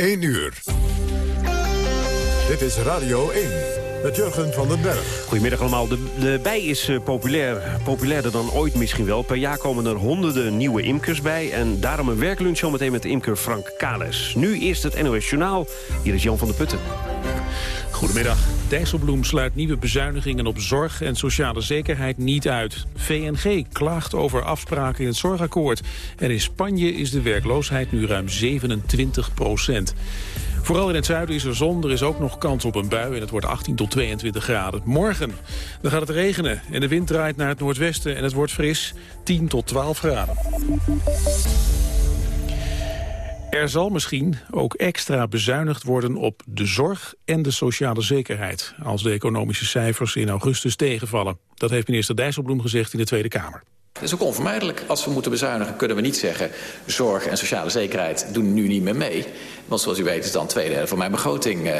1 uur. Dit is Radio 1 met Jurgen van den Berg. Goedemiddag allemaal. De, de bij is uh, populair. Populairder dan ooit misschien wel. Per jaar komen er honderden nieuwe imkers bij. En daarom een werklunch zometeen met de imker Frank Kales. Nu eerst het NOS Journaal. Hier is Jan van der Putten. Goedemiddag. Dijsselbloem sluit nieuwe bezuinigingen op zorg en sociale zekerheid niet uit. VNG klaagt over afspraken in het zorgakkoord. En in Spanje is de werkloosheid nu ruim 27 procent. Vooral in het zuiden is er zon, er is ook nog kans op een bui... en het wordt 18 tot 22 graden. Morgen dan gaat het regenen en de wind draait naar het noordwesten... en het wordt fris 10 tot 12 graden. Er zal misschien ook extra bezuinigd worden op de zorg en de sociale zekerheid... als de economische cijfers in augustus tegenvallen. Dat heeft minister Dijsselbloem gezegd in de Tweede Kamer. Dat is ook onvermijdelijk. Als we moeten bezuinigen kunnen we niet zeggen... zorg en sociale zekerheid doen nu niet meer mee. Want zoals u weet is dan twee derde van mijn begroting uh,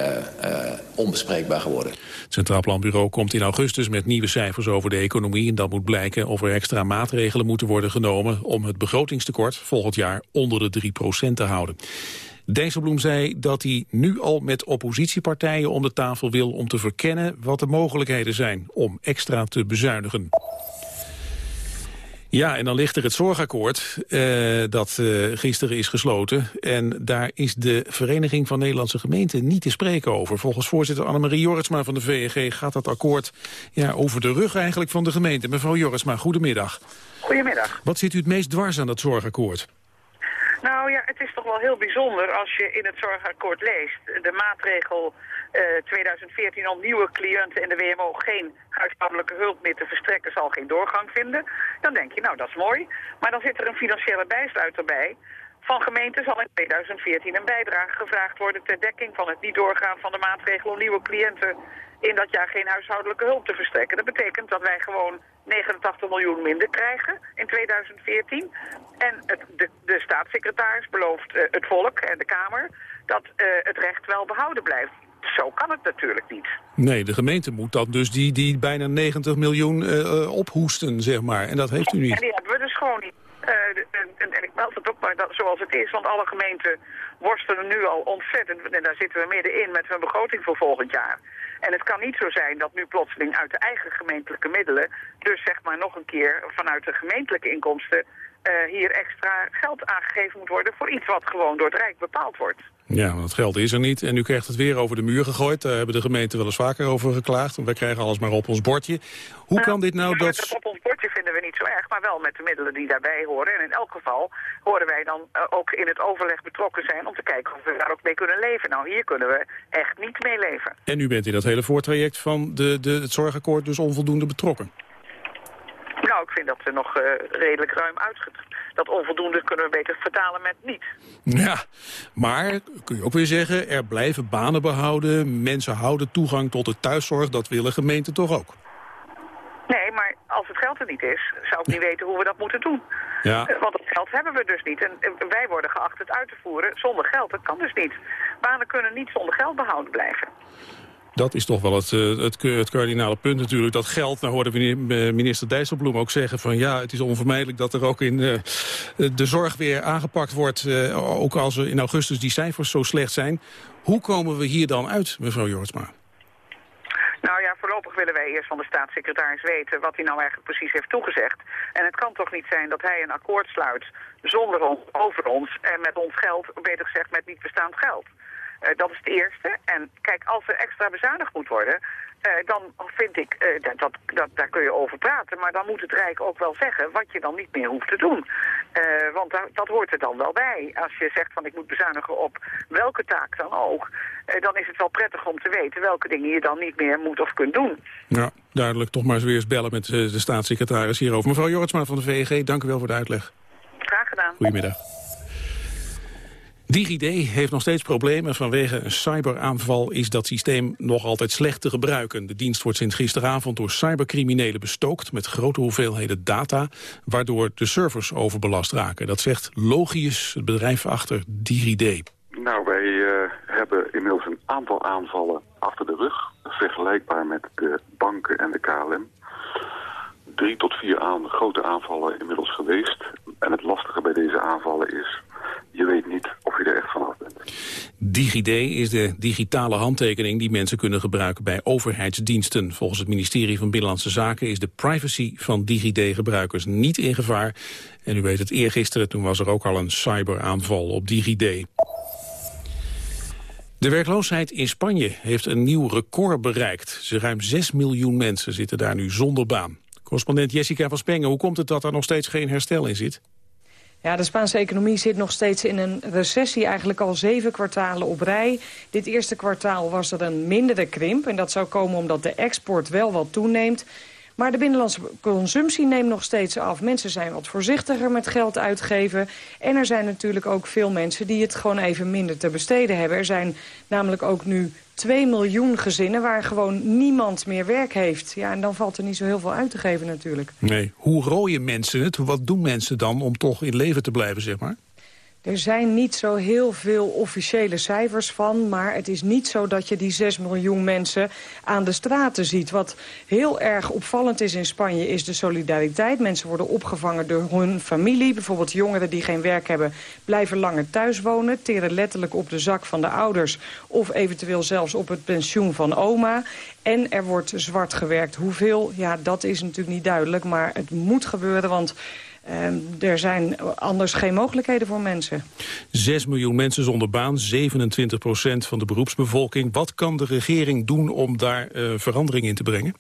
uh, onbespreekbaar geworden. Het Centraal Planbureau komt in augustus met nieuwe cijfers over de economie. En dan moet blijken of er extra maatregelen moeten worden genomen... om het begrotingstekort volgend jaar onder de 3% te houden. Dijsselbloem zei dat hij nu al met oppositiepartijen om de tafel wil... om te verkennen wat de mogelijkheden zijn om extra te bezuinigen. Ja, en dan ligt er het zorgakkoord uh, dat uh, gisteren is gesloten. En daar is de Vereniging van Nederlandse Gemeenten niet te spreken over. Volgens voorzitter Annemarie Jorritsma van de VNG gaat dat akkoord ja, over de rug eigenlijk van de gemeente. Mevrouw Jorritsma, goedemiddag. Goedemiddag. Wat zit u het meest dwars aan dat zorgakkoord? Nou ja, het is toch wel heel bijzonder als je in het zorgakkoord leest. De maatregel 2014 om nieuwe cliënten in de WMO geen huishoudelijke hulp meer te verstrekken zal geen doorgang vinden. Dan denk je, nou dat is mooi. Maar dan zit er een financiële bijsluiter bij. Van gemeenten zal in 2014 een bijdrage gevraagd worden ter dekking van het niet doorgaan van de maatregel om nieuwe cliënten in dat jaar geen huishoudelijke hulp te verstrekken. Dat betekent dat wij gewoon 89 miljoen minder krijgen in 2014. En het, de, de staatssecretaris belooft uh, het volk en de Kamer dat uh, het recht wel behouden blijft. Zo kan het natuurlijk niet. Nee, de gemeente moet dan dus die, die bijna 90 miljoen uh, ophoesten, zeg maar. En dat heeft u niet. En die hebben we dus gewoon niet. En, en, en, ik meld het ook maar dat, zoals het is, want alle gemeenten worstelen nu al ontzettend. En daar zitten we middenin met hun begroting voor volgend jaar. En het kan niet zo zijn dat nu plotseling uit de eigen gemeentelijke middelen... dus zeg maar nog een keer vanuit de gemeentelijke inkomsten... Uh, hier extra geld aangegeven moet worden voor iets wat gewoon door het Rijk bepaald wordt. Ja, want het geld is er niet. En u krijgt het weer over de muur gegooid. Daar hebben de gemeenten wel eens vaker over geklaagd. Want wij krijgen alles maar op ons bordje. Hoe nou, kan dit nou dat... Het op ons bordje vinden we niet zo erg, maar wel met de middelen die daarbij horen. En in elk geval horen wij dan uh, ook in het overleg betrokken zijn... om te kijken of we daar ook mee kunnen leven. Nou, hier kunnen we echt niet mee leven. En u bent in dat hele voortraject van de, de, het zorgakkoord dus onvoldoende betrokken? Nou, ik vind dat we nog uh, redelijk ruim uitgetrokken dat onvoldoende kunnen we beter vertalen met niet. Ja, maar kun je ook weer zeggen, er blijven banen behouden. Mensen houden toegang tot de thuiszorg. Dat willen gemeenten toch ook? Nee, maar als het geld er niet is, zou ik niet weten hoe we dat moeten doen. Ja. Eh, want het geld hebben we dus niet. En wij worden geacht het uit te voeren zonder geld. Dat kan dus niet. Banen kunnen niet zonder geld behouden blijven. Dat is toch wel het, eh, het, het kardinale punt natuurlijk. Dat geld, nou hoorden we eh, minister Dijsselbloem ook zeggen... van ja, het is onvermijdelijk dat er ook in uh, de zorg weer aangepakt wordt... Ook als er in augustus die cijfers zo slecht zijn. Hoe komen we hier dan uit, mevrouw Jortsma? Nou ja, voorlopig willen wij eerst van de staatssecretaris weten wat hij nou eigenlijk precies heeft toegezegd. En het kan toch niet zijn dat hij een akkoord sluit zonder ons, over ons en met ons geld, beter gezegd met niet bestaand geld. Uh, dat is het eerste. En kijk, als er extra bezuinigd moet worden, uh, dan vind ik, uh, dat, dat, dat, daar kun je over praten. Maar dan moet het Rijk ook wel zeggen wat je dan niet meer hoeft te doen. want dat, dat hoort er dan wel bij. Als je zegt van ik moet bezuinigen op welke taak dan ook... dan is het wel prettig om te weten welke dingen je dan niet meer moet of kunt doen. Ja, duidelijk. Toch maar eens weer eens bellen met de staatssecretaris hierover. Mevrouw Jortsma van de VEG, dank u wel voor de uitleg. Graag gedaan. Goedemiddag. DigiD heeft nog steeds problemen. Vanwege een cyberaanval is dat systeem nog altijd slecht te gebruiken. De dienst wordt sinds gisteravond door cybercriminelen bestookt... met grote hoeveelheden data, waardoor de servers overbelast raken. Dat zegt Logius, het bedrijf achter DigiD. Nou, wij uh, hebben inmiddels een aantal aanvallen achter de rug... vergelijkbaar met de banken en de KLM drie tot vier aan, grote aanvallen inmiddels geweest. En het lastige bij deze aanvallen is je weet niet of je er echt vanaf bent. DigiD is de digitale handtekening die mensen kunnen gebruiken bij overheidsdiensten. Volgens het ministerie van Binnenlandse Zaken is de privacy van DigiD-gebruikers niet in gevaar. En u weet het, eergisteren toen was er ook al een cyberaanval op DigiD. De werkloosheid in Spanje heeft een nieuw record bereikt. Ze ruim 6 miljoen mensen zitten daar nu zonder baan. Correspondent Jessica van Spengen, hoe komt het dat er nog steeds geen herstel in zit? Ja, de Spaanse economie zit nog steeds in een recessie, eigenlijk al zeven kwartalen op rij. Dit eerste kwartaal was er een mindere krimp en dat zou komen omdat de export wel wat toeneemt. Maar de binnenlandse consumptie neemt nog steeds af. Mensen zijn wat voorzichtiger met geld uitgeven. En er zijn natuurlijk ook veel mensen die het gewoon even minder te besteden hebben. Er zijn namelijk ook nu 2 miljoen gezinnen waar gewoon niemand meer werk heeft. Ja, en dan valt er niet zo heel veel uit te geven natuurlijk. Nee, hoe rooien mensen het? Wat doen mensen dan om toch in leven te blijven, zeg maar? Er zijn niet zo heel veel officiële cijfers van... maar het is niet zo dat je die 6 miljoen mensen aan de straten ziet. Wat heel erg opvallend is in Spanje is de solidariteit. Mensen worden opgevangen door hun familie. Bijvoorbeeld jongeren die geen werk hebben blijven langer thuis wonen... teren letterlijk op de zak van de ouders... of eventueel zelfs op het pensioen van oma. En er wordt zwart gewerkt. Hoeveel? Ja, dat is natuurlijk niet duidelijk, maar het moet gebeuren... want er zijn anders geen mogelijkheden voor mensen. 6 miljoen mensen zonder baan, 27 procent van de beroepsbevolking. Wat kan de regering doen om daar uh, verandering in te brengen?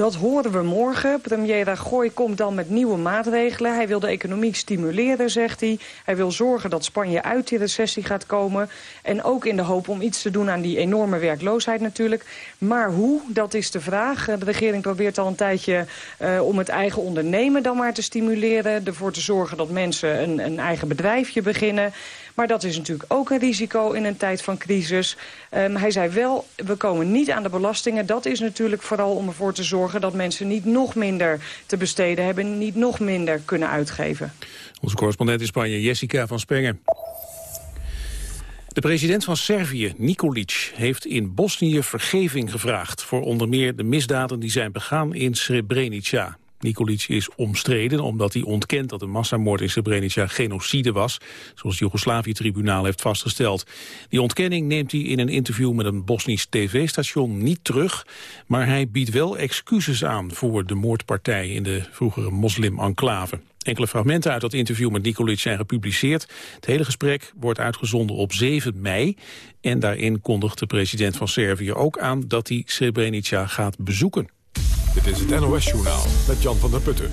Dat horen we morgen. Premier Rajoy komt dan met nieuwe maatregelen. Hij wil de economie stimuleren, zegt hij. Hij wil zorgen dat Spanje uit die recessie gaat komen. En ook in de hoop om iets te doen aan die enorme werkloosheid natuurlijk. Maar hoe, dat is de vraag. De regering probeert al een tijdje uh, om het eigen ondernemen dan maar te stimuleren. Ervoor te zorgen dat mensen een, een eigen bedrijfje beginnen. Maar dat is natuurlijk ook een risico in een tijd van crisis. Um, hij zei wel, we komen niet aan de belastingen. Dat is natuurlijk vooral om ervoor te zorgen dat mensen niet nog minder te besteden hebben. Niet nog minder kunnen uitgeven. Onze correspondent in Spanje, Jessica van Spengen. De president van Servië, Nikolic, heeft in Bosnië vergeving gevraagd... voor onder meer de misdaden die zijn begaan in Srebrenica. Nikolic is omstreden omdat hij ontkent dat de massamoord in Srebrenica genocide was, zoals het Joegoslavië-tribunaal heeft vastgesteld. Die ontkenning neemt hij in een interview met een Bosnisch tv-station niet terug, maar hij biedt wel excuses aan voor de moordpartij in de vroegere moslim-enclave. Enkele fragmenten uit dat interview met Nikolic zijn gepubliceerd. Het hele gesprek wordt uitgezonden op 7 mei. En daarin kondigt de president van Servië ook aan dat hij Srebrenica gaat bezoeken. Dit is het NOS-journaal met Jan van der Putten.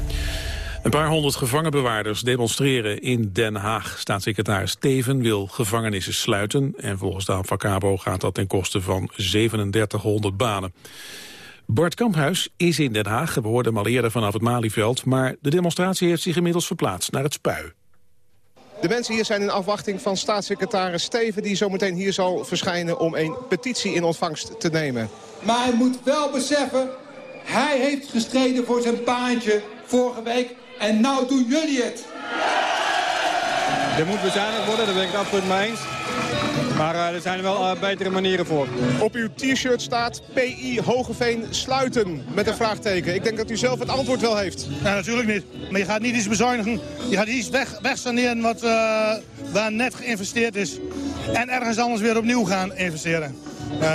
Een paar honderd gevangenbewaarders demonstreren in Den Haag. Staatssecretaris Steven wil gevangenissen sluiten... en volgens de Avacabo gaat dat ten koste van 3700 banen. Bart Kamphuis is in Den Haag. We hoorden hem al eerder vanaf het Malieveld... maar de demonstratie heeft zich inmiddels verplaatst naar het Spui. De mensen hier zijn in afwachting van staatssecretaris Steven... die zometeen hier zal verschijnen om een petitie in ontvangst te nemen. Maar hij moet wel beseffen hij heeft gestreden voor zijn baantje vorige week. En nou doen jullie het. Er moet bezuinigd worden, daar ben ik het absoluut mee eens. Maar uh, er zijn wel uh, betere manieren voor. Op uw t-shirt staat PI Hogeveen sluiten met een vraagteken. Ik denk dat u zelf het antwoord wel heeft. Ja, natuurlijk niet. Maar je gaat niet iets bezuinigen. Je gaat iets weg, wegsaneren wat, uh, waar net geïnvesteerd is. En ergens anders weer opnieuw gaan investeren.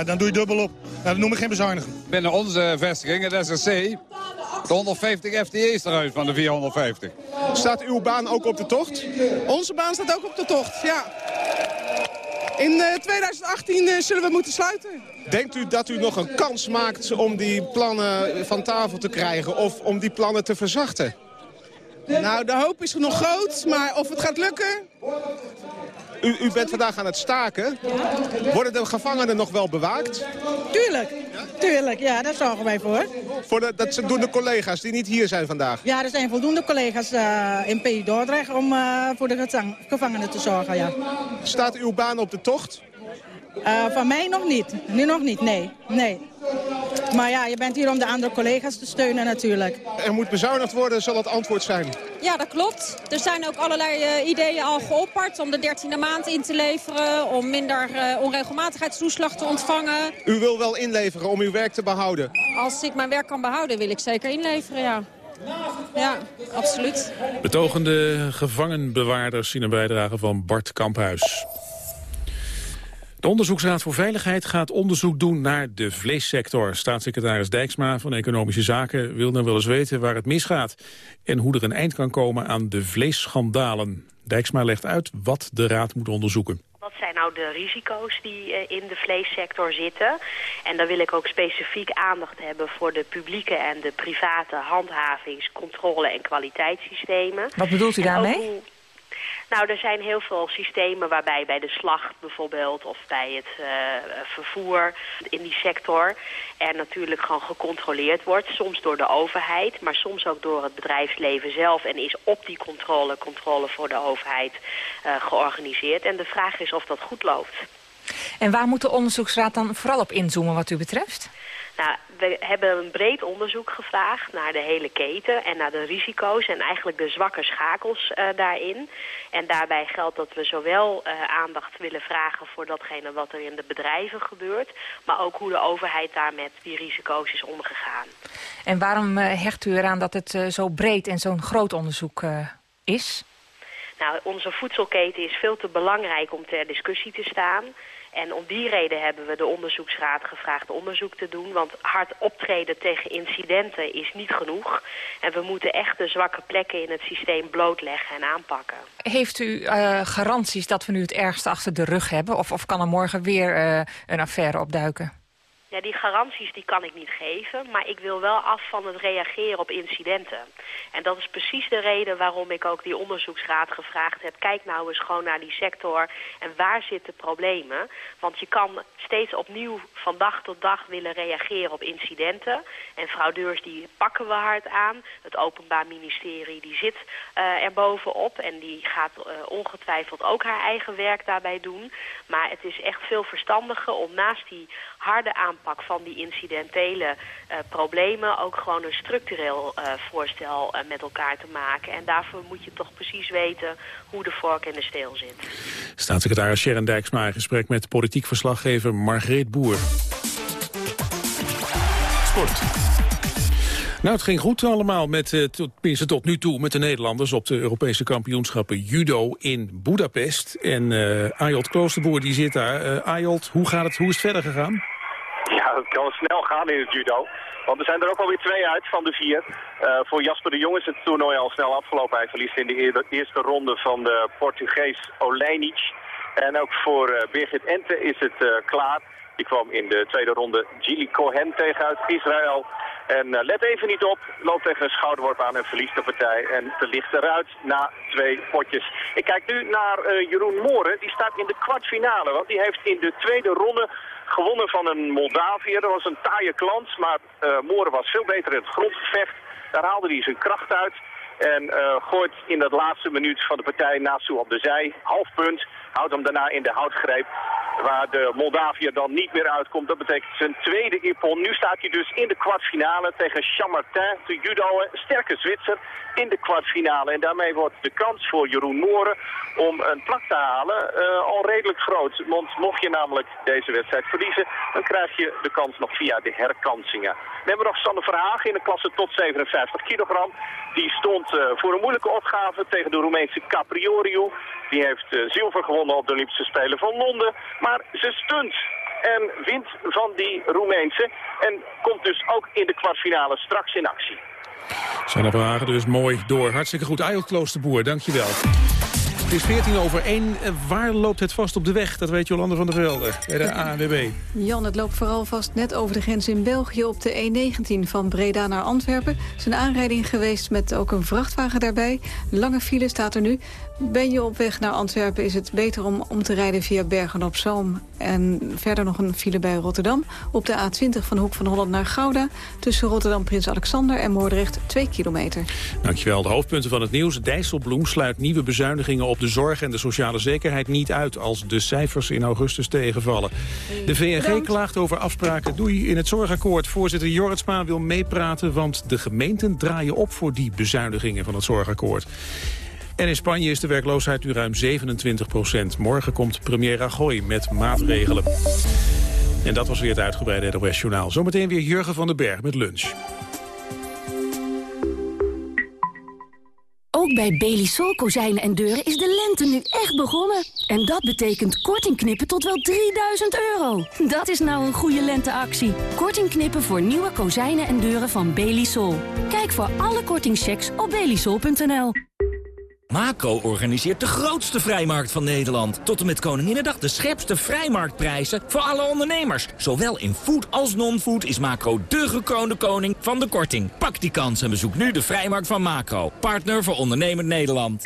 Dan doe je dubbel op. dat noem ik geen bezuinigen. Binnen onze vestiging, het SSC, de 150 FTE's eruit van de 450. Staat uw baan ook op de tocht? Onze baan staat ook op de tocht, ja. In 2018 uh, zullen we moeten sluiten. Denkt u dat u nog een kans maakt om die plannen van tafel te krijgen... of om die plannen te verzachten? Nou, de hoop is nog groot, maar of het gaat lukken... U, u bent vandaag aan het staken. Worden de gevangenen nog wel bewaakt? Tuurlijk, tuurlijk. Ja, daar zorgen wij voor. voor de, dat doen de collega's die niet hier zijn vandaag? Ja, er zijn voldoende collega's uh, in PI Dordrecht om uh, voor de gevangenen te zorgen, ja. Staat uw baan op de tocht? Uh, van mij nog niet. Nu nog niet, nee. nee. Maar ja, je bent hier om de andere collega's te steunen natuurlijk. Er moet bezuinigd worden, zal het antwoord zijn? Ja, dat klopt. Er zijn ook allerlei uh, ideeën al geopperd om de 13e maand in te leveren... om minder uh, onregelmatigheidstoeslag te ontvangen. U wil wel inleveren om uw werk te behouden? Als ik mijn werk kan behouden, wil ik zeker inleveren, ja. Ja, absoluut. Betogende gevangenbewaarders zien een bijdrage van Bart Kamphuis. De Onderzoeksraad voor Veiligheid gaat onderzoek doen naar de vleessector. Staatssecretaris Dijksma van Economische Zaken wil dan wel eens weten waar het misgaat... en hoe er een eind kan komen aan de vleesschandalen. Dijksma legt uit wat de raad moet onderzoeken. Wat zijn nou de risico's die eh, in de vleessector zitten? En dan wil ik ook specifiek aandacht hebben voor de publieke en de private handhavings, controle en kwaliteitssystemen. Wat bedoelt u daarmee? Nou, er zijn heel veel systemen waarbij bij de slacht bijvoorbeeld... of bij het eh, vervoer in die sector... er natuurlijk gewoon gecontroleerd wordt. Soms door de overheid, maar soms ook door het bedrijfsleven zelf... en is op die controle, controle voor de overheid eh, georganiseerd. En de vraag is of dat goed loopt. En waar moet de onderzoeksraad dan vooral op inzoomen wat u betreft? Nou, we hebben een breed onderzoek gevraagd naar de hele keten en naar de risico's en eigenlijk de zwakke schakels eh, daarin. En daarbij geldt dat we zowel eh, aandacht willen vragen voor datgene wat er in de bedrijven gebeurt, maar ook hoe de overheid daar met die risico's is omgegaan. En waarom eh, hecht u eraan dat het zo breed en zo'n groot onderzoek is? Nou, onze voedselketen is veel te belangrijk om ter discussie te staan. En om die reden hebben we de onderzoeksraad gevraagd onderzoek te doen. Want hard optreden tegen incidenten is niet genoeg. En we moeten echt de zwakke plekken in het systeem blootleggen en aanpakken. Heeft u eh, garanties dat we nu het ergste achter de rug hebben? Of, of kan er morgen weer eh, een affaire opduiken? Ja, die garanties die kan ik niet geven, maar ik wil wel af van het reageren op incidenten. En dat is precies de reden waarom ik ook die onderzoeksraad gevraagd heb. Kijk nou eens gewoon naar die sector en waar zitten problemen. Want je kan steeds opnieuw van dag tot dag willen reageren op incidenten. En fraudeurs die pakken we hard aan. Het Openbaar Ministerie die zit uh, er bovenop en die gaat uh, ongetwijfeld ook haar eigen werk daarbij doen. Maar het is echt veel verstandiger om naast die harde aanpak van die incidentele uh, problemen ook gewoon een structureel uh, voorstel uh, met elkaar te maken. En daarvoor moet je toch precies weten hoe de vork in de steel zit. Staatssecretaris Sharon Dijksma in gesprek met politiek verslaggever Margreet Boer. Sport. Nou, het ging goed allemaal, met, tot, tenminste tot nu toe, met de Nederlanders op de Europese kampioenschappen judo in Budapest. En uh, Ayot Kloosterboer die zit daar. Uh, Ayot, hoe, gaat het, hoe is het verder gegaan? Ja, het kan snel gaan in het judo. Want er zijn er ook alweer twee uit van de vier. Uh, voor Jasper de Jong is het toernooi al snel afgelopen. Hij verliest in de eerste ronde van de Portugees Olejnic. En ook voor uh, Birgit Ente is het uh, klaar. Die kwam in de tweede ronde Gili Cohen tegen uit Israël. En let even niet op, loopt tegen een schouderworp aan en verliest de partij. En ze ligt eruit na twee potjes. Ik kijk nu naar Jeroen Mooren, die staat in de kwartfinale. Want die heeft in de tweede ronde gewonnen van een Moldaviër. Dat was een taaie klant, maar uh, Mooren was veel beter in het grondgevecht. Daar haalde hij zijn kracht uit. En uh, gooit in dat laatste minuut van de partij Nasu op de zij. Half punt. Houdt hem daarna in de houtgreep. Waar de Moldaviër dan niet meer uitkomt. Dat betekent zijn tweede ippon. Nu staat hij dus in de kwartfinale tegen Chamartin. De judo, sterke Zwitser, in de kwartfinale. En daarmee wordt de kans voor Jeroen Mooren om een plak te halen uh, al redelijk groot. Want mocht je namelijk deze wedstrijd verliezen, dan krijg je de kans nog via de herkansingen. We hebben nog Sander Verhagen in de klasse tot 57 kilogram. Die stond uh, voor een moeilijke opgave tegen de Roemeense Caprioriu. Die heeft uh, zilver gewonnen op de Olympische Spelen van Londen. Maar ze stunt en wint van die Roemeense. En komt dus ook in de kwartfinale straks in actie. Zijn Verhagen dus mooi door. Hartstikke goed. Ayot Kloosterboer, dankjewel. Het is 14 over 1. Waar loopt het vast op de weg? Dat weet Jolande van der Velde bij de ANWB. Jan, het loopt vooral vast net over de grens in België... op de E19 van Breda naar Antwerpen. Het is een aanrijding geweest met ook een vrachtwagen daarbij. Lange file staat er nu. Ben je op weg naar Antwerpen is het beter om om te rijden via Bergen-op-Zoom. En verder nog een file bij Rotterdam. Op de A20 van Hoek van Holland naar Gouda. Tussen Rotterdam Prins Alexander en Moordrecht 2 kilometer. Dankjewel. De hoofdpunten van het nieuws. Dijsselbloem sluit nieuwe bezuinigingen op de zorg en de sociale zekerheid niet uit... als de cijfers in augustus tegenvallen. De VNG klaagt over afspraken doei in het zorgakkoord. Voorzitter Jorritsma wil meepraten, want de gemeenten draaien op... voor die bezuinigingen van het zorgakkoord. En in Spanje is de werkloosheid nu ruim 27 procent. Morgen komt premier Rajoy met maatregelen. En dat was weer het uitgebreide NOS Journaal. Zometeen weer Jurgen van den Berg met lunch. Ook bij Belisol kozijnen en deuren is de lente nu echt begonnen. En dat betekent korting knippen tot wel 3000 euro. Dat is nou een goede lenteactie. Korting knippen voor nieuwe kozijnen en deuren van Belisol. Kijk voor alle kortingchecks op belisol.nl. Macro organiseert de grootste vrijmarkt van Nederland. Tot en met Koninginnedag de scherpste vrijmarktprijzen voor alle ondernemers. Zowel in food als non-food is Macro de gekroonde koning van de korting. Pak die kans en bezoek nu de vrijmarkt van Macro. Partner voor ondernemend Nederland.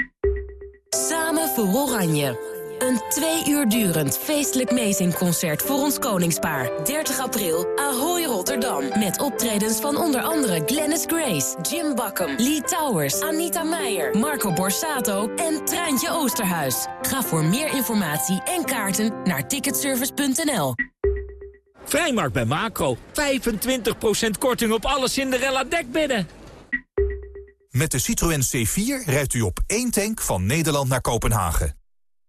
Samen voor Oranje. Een twee uur durend feestelijk meezingconcert voor ons koningspaar. 30 april, Ahoy Rotterdam. Met optredens van onder andere Glennis Grace, Jim Bakken, Lee Towers, Anita Meijer, Marco Borsato en Treintje Oosterhuis. Ga voor meer informatie en kaarten naar ticketservice.nl. Vrijmarkt bij Macro. 25% korting op alle Cinderella dekbedden. Met de Citroën C4 rijdt u op één tank van Nederland naar Kopenhagen.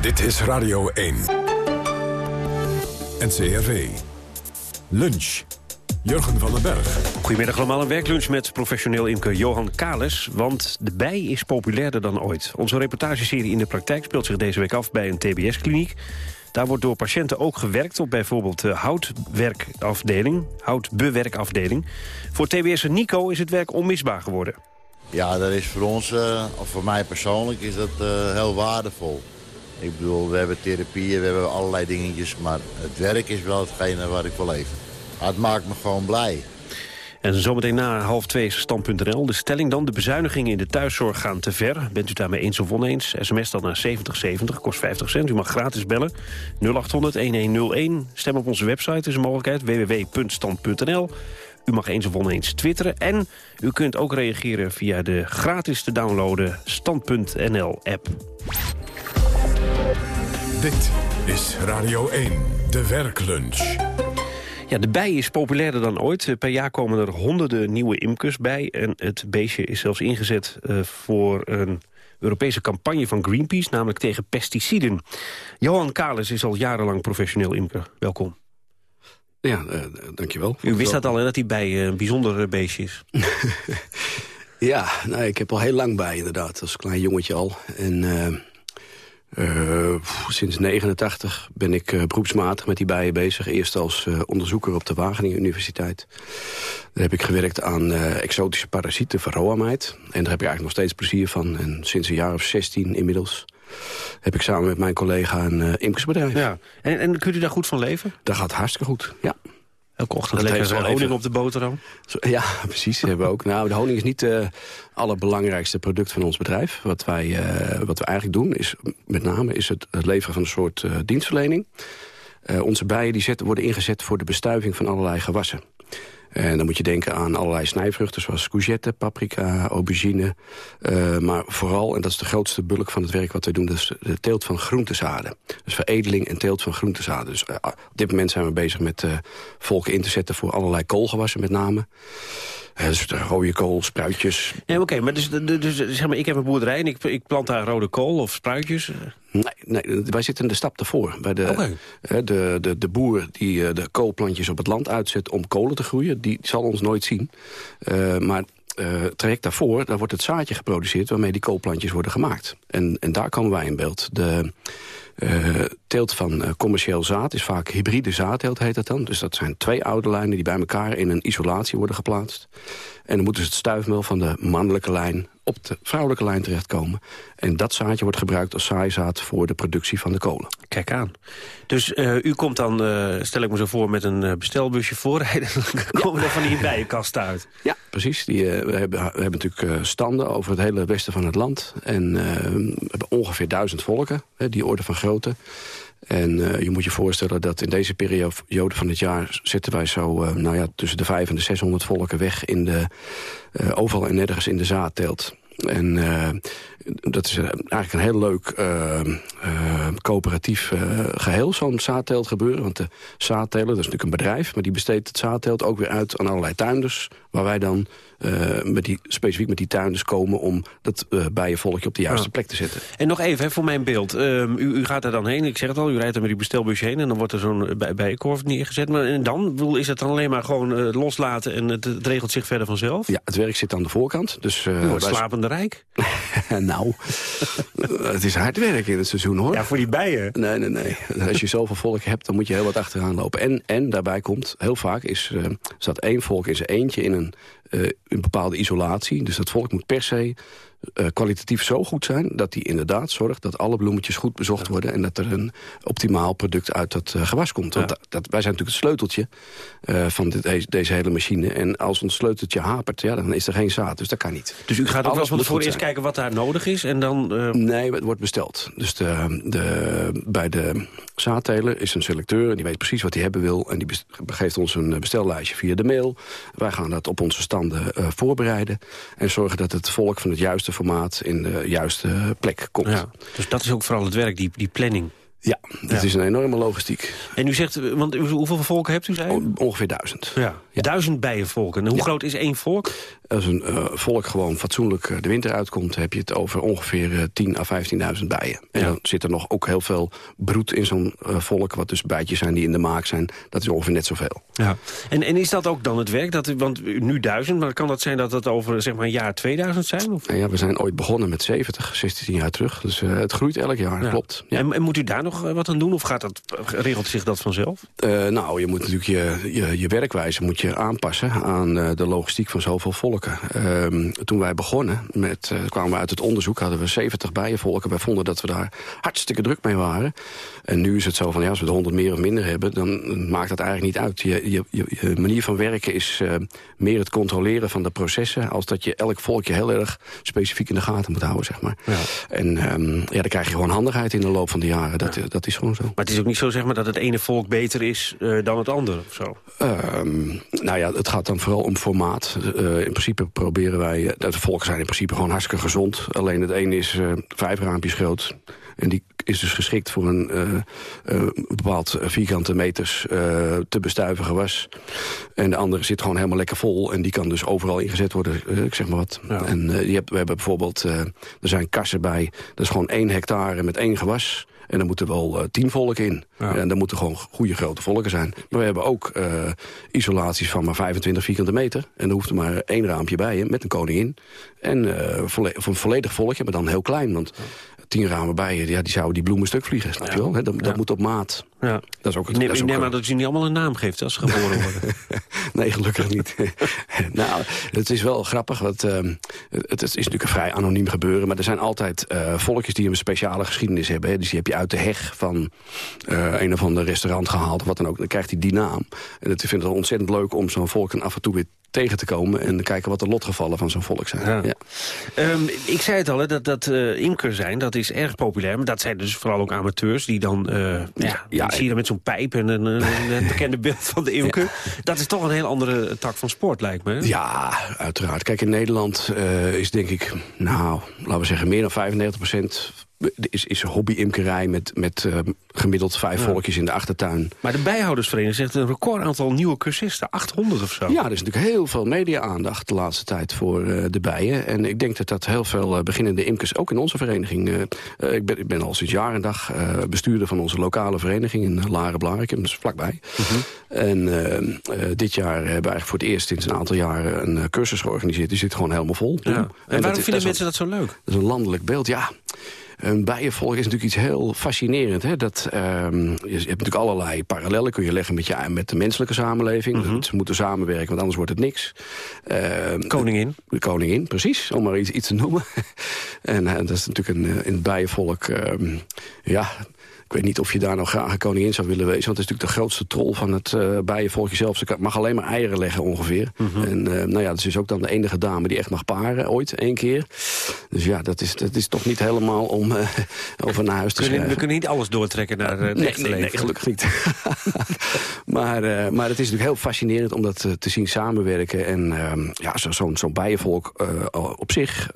Dit is Radio 1. NCRV. Lunch. Jurgen van den Berg. Goedemiddag allemaal, een werklunch met professioneel imker Johan Kales. Want de bij is populairder dan ooit. Onze reportageserie in de praktijk speelt zich deze week af bij een TBS-kliniek. Daar wordt door patiënten ook gewerkt op bijvoorbeeld de houtwerkafdeling, houtbewerkafdeling. Voor TBS'er Nico is het werk onmisbaar geworden. Ja, dat is voor ons, uh, of voor mij persoonlijk, is dat uh, heel waardevol. Ik bedoel, we hebben therapieën, we hebben allerlei dingetjes, maar het werk is wel hetgene waar ik leven. Maar het maakt me gewoon blij. En zometeen na half twee is stand.nl. De stelling dan, de bezuinigingen in de thuiszorg gaan te ver. Bent u daarmee eens of oneens? SMS dan naar 7070, kost 50 cent. U mag gratis bellen. 0800-1101. Stem op onze website is een mogelijkheid. www.stand.nl. U mag eens of oneens twitteren. En u kunt ook reageren via de gratis te downloaden Stand.nl-app. Dit is Radio 1, de werklunch. Ja, de bij is populairder dan ooit. Per jaar komen er honderden nieuwe imkers bij. En het beestje is zelfs ingezet uh, voor een Europese campagne van Greenpeace... namelijk tegen pesticiden. Johan Kales is al jarenlang professioneel imker. Welkom. Ja, uh, dankjewel. U wist dat al, hè, dat hij bij uh, een bijzonder beestje is? ja, nou, ik heb al heel lang bij, inderdaad. Als klein jongetje al. En... Uh, sinds 89 ben ik uh, beroepsmatig met die bijen bezig. Eerst als uh, onderzoeker op de Wageningen Universiteit. Daar heb ik gewerkt aan exotische parasieten, varroamheid. En daar heb ik eigenlijk nog steeds plezier van. En sinds een jaar of 16 inmiddels heb ik samen met mijn collega een imkersbedrijf. Ja. En, en kunt u daar goed van leven? Dat gaat hartstikke goed, ja. Elke ochtend lekker honing even... op de boterham? Ja, precies. hebben we ook. Nou, de honing is niet het uh, allerbelangrijkste product van ons bedrijf. Wat wij, uh, wat we eigenlijk doen, is met name is het, het leveren van een soort uh, dienstverlening. onze bijen die zet, worden ingezet voor de bestuiving van allerlei gewassen. En dan moet je denken aan allerlei snijvruchten... zoals courgette, paprika, aubergine. Uh, maar vooral, en dat is de grootste bulk van het werk wat wij doen... dat is de teelt van groentezaden. Dus veredeling en teelt van groentezaden. Dus uh, op dit moment zijn we bezig met uh, volken in te zetten... voor allerlei koolgewassen met name. Dus de rode kool, spruitjes. Ja, Oké, okay, maar dus, dus, zeg maar, ik heb een boerderij en ik, ik plant daar rode kool of spruitjes. Nee, nee, wij zitten de stap ervoor. Bij de, okay. de, de, de boer die de koolplantjes op het land uitzet om kolen te groeien... die zal ons nooit zien. Uh, maar uh, traject daarvoor, daar wordt het zaadje geproduceerd... waarmee die koolplantjes worden gemaakt. En, en daar komen wij in beeld. De uh, teelt van uh, commercieel zaad is vaak hybride zaadteelt, heet dat dan. Dus dat zijn twee oude lijnen die bij elkaar in een isolatie worden geplaatst. En dan moet dus het stuifmeel van de mannelijke lijn op de vrouwelijke lijn terechtkomen. En dat zaadje wordt gebruikt als zaaizaad voor de productie van de kolen. Kijk aan. Dus uh, u komt dan, uh, stel ik me zo voor, met een uh, bestelbusje voorrijden. dan komen er van die bijenkasten uit. Ja, precies. Die, we, hebben, we hebben natuurlijk standen over het hele westen van het land. En we hebben ongeveer duizend volken, hè, die orde van grootte. En uh, je moet je voorstellen dat in deze periode van het jaar... zetten wij zo uh, nou ja, tussen de 500 en de 600 volken weg... In de, uh, overal en nergens in de zaadteelt. En dat is eigenlijk een heel leuk uh, uh, coöperatief geheel, zo'n zaadteelt gebeuren. Want de zaadteler, dat is natuurlijk een bedrijf... maar die besteedt het zaadteelt ook weer uit aan allerlei tuinders... waar wij dan met die, specifiek met die tuinders komen... om dat bijenvolkje op de juiste Ja. plek te zetten. En nog even hè, voor mijn beeld. Um, u, u, gaat er dan heen, ik zeg het al, u rijdt er met die bestelbusje heen... en dan wordt er zo'n bij, bijenkorf neergezet. Maar en dan bedoel, is het dan alleen maar gewoon loslaten... en het, het, regelt zich verder vanzelf? Ja, het werk zit aan de voorkant. Dus, u wordt slapende rijk. nou, het is hard werk in het seizoen, hoor. Ja, voor die bijen. Nee, nee, nee. Als je zoveel volk hebt, dan moet je heel wat achteraan lopen. En, en daarbij komt, heel vaak, is, uh, staat één volk in zijn eentje in een, uh, een bepaalde isolatie. Dus dat volk moet per se uh, kwalitatief zo goed zijn... dat die inderdaad zorgt dat alle bloemetjes goed bezocht ja. worden... en dat er een optimaal product uit dat uh, gewas komt. Want ja. dat, dat, wij zijn natuurlijk het sleuteltje uh, van dit, deze, hele machine. En als ons sleuteltje hapert, ja, dan is er geen zaad. Dus dat kan niet. Dus u gaat ook wel van tevoren eerst kijken wat daar nodig is? En dan, Nee, het wordt besteld. Dus de, de, bij de zaadteler is een selecteur... en die weet precies wat hij hebben wil... en die geeft ons een bestellijstje via de mail. Wij gaan dat op onze standen voorbereiden... en zorgen dat het volk van het juiste formaat in de juiste plek komt. Dus dat is ook vooral het werk, die, die planning. Ja, dat ja. is een enorme logistiek. En u zegt, want hoeveel volken hebt u, zei o, Ongeveer duizend. Ja, ja. duizend bijenvolken. En hoe ja. groot is één volk? Als een uh, volk gewoon fatsoenlijk de winter uitkomt... heb je het over ongeveer uh, 10 à 15.000 bijen. En dan zit er nog ook heel veel broed in zo'n uh, volk... wat dus bijtjes zijn die in de maak zijn. Dat is ongeveer net zoveel. Ja. En, en is dat ook dan het werk? Dat, want nu duizend, maar kan dat zijn dat het over zeg maar een jaar 2000 zijn? Of? Ja, we zijn ooit begonnen met 70, 16 jaar terug. Dus het groeit elk jaar, klopt. En, en moet u daar nog wat aan doen? Of gaat dat, regelt zich dat vanzelf? Uh, nou, je moet natuurlijk je, je, je werkwijze moet je aanpassen aan uh, de logistiek van zoveel volken. Uh, toen wij begonnen, met, kwamen we uit het onderzoek, hadden we 70 bijenvolken. Wij vonden dat we daar hartstikke druk mee waren. En nu is het zo van, ja, als we er 100 meer of minder hebben, dan maakt dat eigenlijk niet uit. Je, je, je, je manier van werken is uh, meer het controleren van de processen, als dat je elk volkje heel erg specifiek in de gaten moet houden, zeg maar. Ja. En um, ja, dan krijg je gewoon handigheid in de loop van de jaren. Dat, ja. dat is gewoon zo. Maar het is ook niet zo zeg maar, dat het ene volk beter is uh, dan het andere of zo? Um, nou ja, het gaat dan vooral om formaat. Uh, in principe proberen wij... De volken zijn in principe gewoon hartstikke gezond. Alleen het ene is uh, vijf raampjes groot. En die is dus geschikt voor een bepaald vierkante meters te bestuiven gewas. En de andere zit gewoon helemaal lekker vol. En die kan dus overal ingezet worden, ik zeg maar wat. Ja. En je hebt, we hebben bijvoorbeeld, er zijn kassen bij. Dat is gewoon één hectare met één gewas. En dan moeten wel uh, tien volken in. Ja. En dan moeten gewoon goede grote volken zijn. Maar we hebben ook uh, isolaties van maar 25 vierkante meter. En er hoeft er maar één raampje bij je met een koningin. En uh, volle een volledig volkje, maar dan heel klein. Want tien ramen bij je, ja, die zouden die bloemen stuk vliegen, snap ja. je wel? He, dat, ja. dat moet op maat. Ja. Dat is ook, ik neem, dat is ik neem aan dat je niet allemaal een naam geeft als ze geboren worden. nee, gelukkig niet. nou, het is wel grappig. Want, uh, het, is natuurlijk een vrij anoniem gebeuren. Maar er zijn altijd uh, volkjes die een speciale geschiedenis hebben. Hè. Dus die heb je uit de heg van uh, een of ander restaurant gehaald. Of wat dan ook. Dan krijgt hij die naam. En ik vind het ontzettend leuk om zo'n volk dan af en toe weer tegen te komen... en kijken wat de lotgevallen van zo'n volk zijn. Ja. Ja. Um, ik zei het al, hè, dat, dat uh, imker zijn, dat is erg populair. Maar dat zijn dus vooral ook amateurs die dan... Uh, ja, ja, zie je dan met zo'n pijp en een, bekende beeld van de imker. Ja. Dat is toch een heel andere tak van sport, lijkt me. Hè? Ja, uiteraard. Kijk, in Nederland uh, is denk ik... nou, laten we zeggen, meer dan 95 procent is, is hobby-imkerij met, met uh, gemiddeld vijf ja. volkjes in de achtertuin. Maar de bijhoudersvereniging zegt een record aantal nieuwe cursisten, 800 of zo. Ja, er is natuurlijk heel veel media-aandacht de laatste tijd voor uh, de bijen. En ik denk dat dat heel veel uh, beginnende imkers, ook in onze vereniging... ik, ben, ik ben al sinds jaar en dag bestuurder van onze lokale vereniging in Laren Blarikum, dus vlakbij. -huh. En dit jaar hebben we eigenlijk voor het eerst sinds een aantal jaren een cursus georganiseerd. Die zit gewoon helemaal vol. Ja. En, en, waarom dat, vinden dat mensen dat zo leuk? Dat is een landelijk beeld, ja. Een bijenvolk is natuurlijk iets heel fascinerend. Hè? Dat, um, je hebt natuurlijk allerlei parallellen kun je leggen met, je, met de menselijke samenleving. Mm -hmm. Ze moeten samenwerken, want anders wordt het niks. Uh, koningin. De koningin, precies, om maar iets, iets te noemen. en uh, dat is natuurlijk een, in het bijenvolk... Uh, ja, Ik weet niet of je daar nou graag een koningin zou willen wezen. Want het is natuurlijk de grootste troll van het uh, bijenvolkje zelf. Ze mag alleen maar eieren leggen ongeveer. Mhm. En uh, nou ja, dat is dus ook dan de enige dame die echt mag paren, ooit, één keer. Dus ja, dat is, dat is toch niet helemaal om uh, over naar huis te kunnen, schrijven. We kunnen niet alles doortrekken naar het nee, echte nee, leven. nee, gelukkig niet. maar, maar het is natuurlijk heel fascinerend om dat te zien samenwerken. En uh, ja, zo'n zo, zo bijenvolk op zich,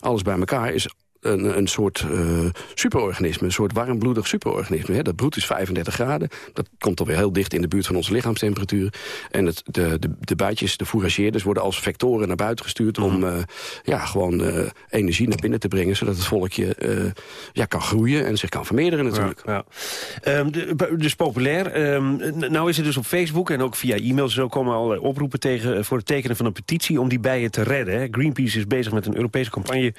alles bij elkaar, is een, een soort uh, superorganisme, een soort warmbloedig superorganisme. Hè. Dat bloed is 35 graden, dat komt alweer heel dicht in de buurt van onze lichaamstemperatuur. En het, de, de, de buitjes, de fourageerders, worden als vectoren naar buiten gestuurd... Mm. om uh, ja, gewoon uh, energie naar binnen te brengen... zodat het volkje ja, kan groeien en zich kan vermeerderen natuurlijk. Ja, ja. Um, de, dus populair. Um, nou is het dus op Facebook en ook via e-mails... zo komen al oproepen tegen, voor het tekenen van een petitie... om die bijen te redden. Hè. Greenpeace is bezig met een Europese campagne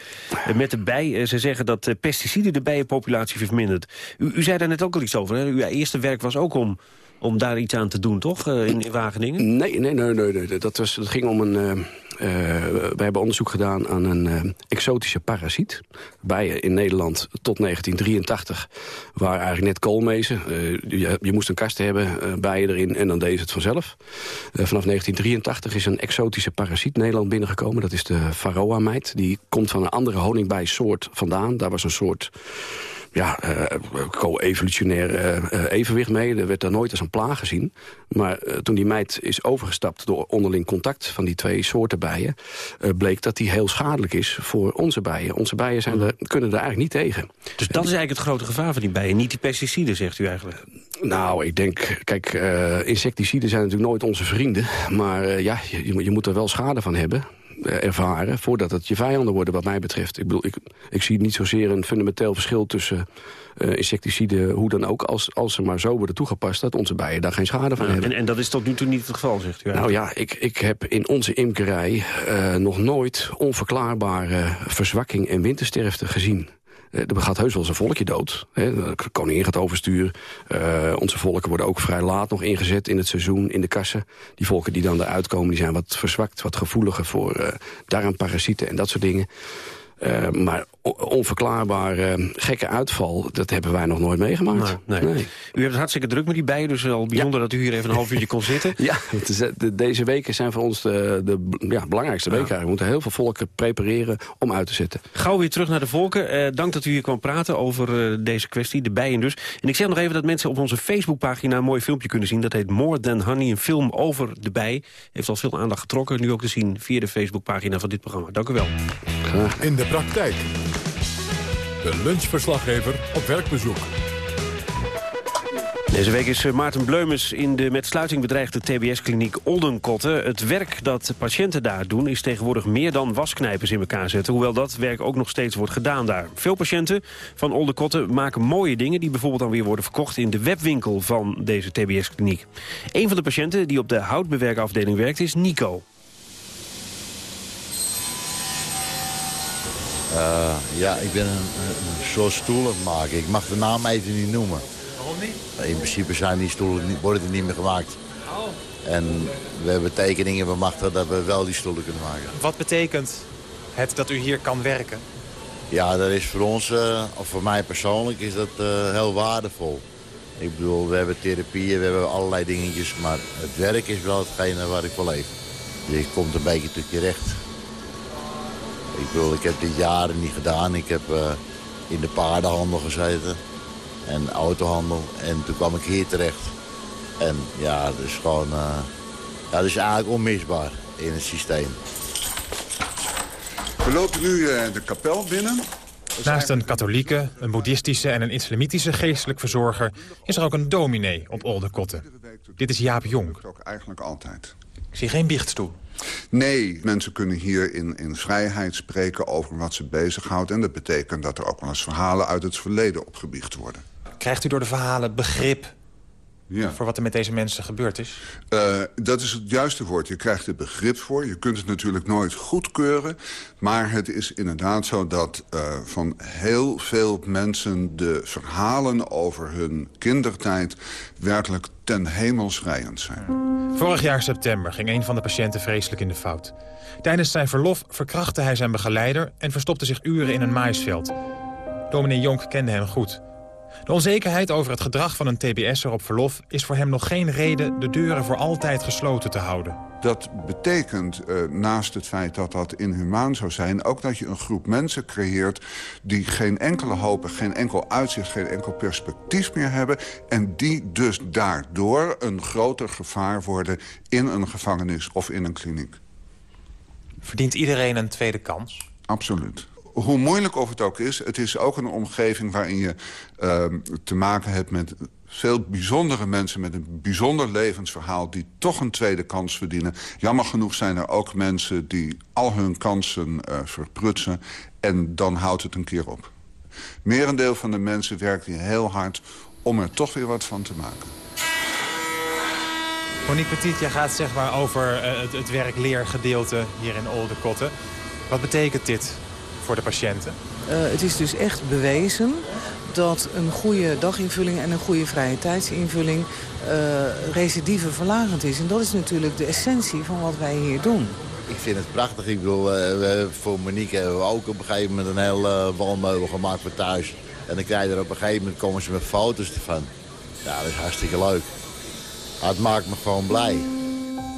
met de bijen ze zeggen dat uh, pesticiden de bijenpopulatie vermindert. U, u zei daar net ook al iets over. Hè? Uw eerste werk was ook om, om daar iets aan te doen, toch? Uh, in, in, Wageningen? Nee, nee, nee. nee, nee. Dat, was, dat ging om een... Uh, we hebben onderzoek gedaan aan een exotische parasiet. Bijen in Nederland tot 1983 waren eigenlijk net koolmezen. Je, je, moest een kast hebben, bijen erin en dan deed het vanzelf. vanaf 1983 is een exotische parasiet Nederland binnengekomen. Dat is de varroa-meid. Die komt van een andere honingbijsoort vandaan. Daar was een soort ja, uh, co-evolutionair uh, evenwicht mee. Er werd daar nooit als een plaag gezien. Maar toen die meid is overgestapt door onderling contact van die twee soorten bijen... bleek dat die heel schadelijk is voor onze bijen. Onze bijen zijn er, kunnen er eigenlijk niet tegen. Dus dat is eigenlijk het grote gevaar van die bijen, niet die pesticiden, zegt u eigenlijk? Nou, ik denk, kijk, insecticiden zijn natuurlijk nooit onze vrienden. Maar ja, je, je moet er wel schade van hebben ervaren... voordat het je vijanden worden, wat mij betreft. Ik bedoel, ik, ik zie niet zozeer een fundamenteel verschil tussen uh, insecticiden... hoe dan ook, als, als ze maar zo worden toegepast... dat onze bijen daar geen schade van ja, hebben. En, en dat is tot nu toe niet het geval, zegt u Nou ja, ik, ik heb in onze imkerij uh, nog nooit onverklaarbare verzwakking en wintersterfte gezien. Er gaat heus wel een volkje dood. Hè. De koningin gaat oversturen. Uh, onze volken worden ook vrij laat nog ingezet in het seizoen, in de kassen. Die volken die dan eruit komen, die zijn wat verzwakt, wat gevoeliger voor uh, darmparasieten en dat soort dingen. Maar onverklaarbaar uh, gekke uitval, dat hebben wij nog nooit meegemaakt. Nee, nee. nee. U hebt het hartstikke druk met die bijen, dus wel bijzonder ja. dat u hier even een half uurtje kon zitten. Ja, de, deze weken zijn voor ons de, de ja, belangrijkste weken. Ja. We moeten heel veel volken prepareren om uit te zetten. Gauw weer terug naar de volken. Uh, dank dat u hier kwam praten over uh, deze kwestie, de bijen dus. En ik zeg nog even dat mensen op onze Facebookpagina een mooi filmpje kunnen zien. Dat heet More Than Honey, een film over de bij. Heeft al veel aandacht getrokken, nu ook te zien via de Facebookpagina van dit programma. Dank u wel. Graag. In de praktijk. De lunchverslaggever op werkbezoek. Deze week is Maarten Bleumes in de met sluiting bedreigde TBS-kliniek Oldenkotte. Het werk dat patiënten daar doen is tegenwoordig meer dan wasknijpers in elkaar zetten. Hoewel dat werk ook nog steeds wordt gedaan daar. Veel patiënten van Oldenkotte maken mooie dingen... die bijvoorbeeld dan weer worden verkocht in de webwinkel van deze TBS-kliniek. Een van de patiënten die op de houtbewerkafdeling werkt is Nico. Uh, ja, ik ben een, een, soort stoel aan het maken. Ik mag de naam even niet noemen. Waarom niet? In principe zijn die stoelen niet, worden niet meer gemaakt. Oh. En we hebben tekeningen bemachtigd dat we wel die stoelen kunnen maken. Wat betekent het dat u hier kan werken? Ja, dat is voor ons, uh, of voor mij persoonlijk, is dat uh, heel waardevol. Ik bedoel, we hebben therapieën, we hebben allerlei dingetjes, maar het werk is wel hetgene waar ik wil leven. Je komt een beetje tot je recht. Ik bedoel, ik heb dit jaren niet gedaan. Ik heb uh, in de paardenhandel gezeten en autohandel. En toen kwam ik hier terecht. En ja, dat is gewoon... Uh, ja, dat is eigenlijk onmisbaar in het systeem. We lopen nu uh, de kapel binnen. Naast een katholieke, een boeddhistische en een islamitische geestelijk verzorger... is er ook een dominee op Oldenkotte. Dit is Jaap Jong. ook eigenlijk altijd. Ik zie geen biechtstoel. Nee, mensen kunnen hier in, in vrijheid spreken over wat ze bezighoudt. En dat betekent dat er ook wel eens verhalen uit het verleden opgebiecht worden. Krijgt u door de verhalen begrip ja. voor wat er met deze mensen gebeurd is? Uh, dat is het juiste woord. Je krijgt er begrip voor. Je kunt het natuurlijk nooit goedkeuren. Maar het is inderdaad zo dat uh, van heel veel mensen... de verhalen over hun kindertijd werkelijk ten hemel schrijend zijn. Vorig jaar september ging een van de patiënten vreselijk in de fout. Tijdens zijn verlof verkrachtte hij zijn begeleider... en verstopte zich uren in een maïsveld. Dominee Jonk kende hem goed. De onzekerheid over het gedrag van een TBS'er op verlof... is voor hem nog geen reden de deuren voor altijd gesloten te houden. Dat betekent, uh, naast het feit dat dat inhumaan zou zijn... ook dat je een groep mensen creëert die geen enkele hoop... geen enkel uitzicht, geen enkel perspectief meer hebben... en die dus daardoor een groter gevaar worden in een gevangenis of in een kliniek. Verdient iedereen een tweede kans? Absoluut hoe moeilijk of het ook is... het is ook een omgeving waarin je uh, te maken hebt met veel bijzondere mensen met een bijzonder levensverhaal... die toch een tweede kans verdienen. Jammer genoeg zijn er ook mensen die al hun kansen uh, verprutsen... en dan houdt het een keer op. Merendeel van de mensen werkt hier heel hard om er toch weer wat van te maken. Monique Petit, jij gaat zeg maar over uh, het, het werk-leergedeelte hier in Oldenkotten. Wat betekent dit voor de patiënten? Uh, het is dus echt bewezen dat een goede daginvulling en een goede vrije tijdsinvulling uh, recidiveverlagend is. En dat is natuurlijk de essentie van wat wij hier doen. Ik vind het prachtig. Ik bedoel, uh, voor Monique hebben we ook op een gegeven moment een heel uh, walmeubel gemaakt voor thuis. En dan krijg je er op een gegeven moment komen ze met foto's ervan. Ja, dat is hartstikke leuk. Het maakt me gewoon blij.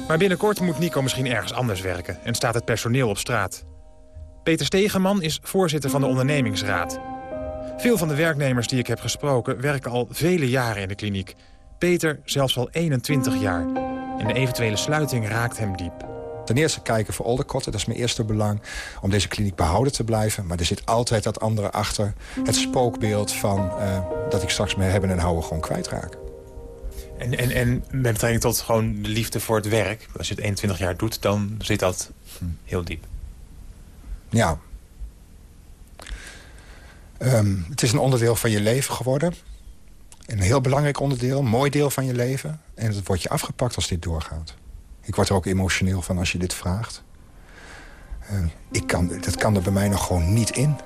Maar binnenkort moet Nico misschien ergens anders werken en staat het personeel op straat. Peter Stegeman is voorzitter van de ondernemingsraad. Veel van de werknemers die ik heb gesproken werken al vele jaren in de kliniek. Peter zelfs al 21 jaar. En de eventuele sluiting raakt hem diep. Ten eerste kijken voor Olderkotten, dat is mijn eerste belang... om deze kliniek behouden te blijven. Maar er zit altijd dat andere achter. Het spookbeeld van uh, dat ik straks mijn hebben en houden gewoon kwijtraak. En, en, en met betrekking tot gewoon de liefde voor het werk... als je het 21 jaar doet, dan zit dat heel diep. Ja. Um, het is een onderdeel van je leven geworden. Een heel belangrijk onderdeel, een mooi deel van je leven. En het wordt je afgepakt als dit doorgaat. Ik word er ook emotioneel van als je dit vraagt. Uh, ik kan, dat kan er bij mij nog gewoon niet in.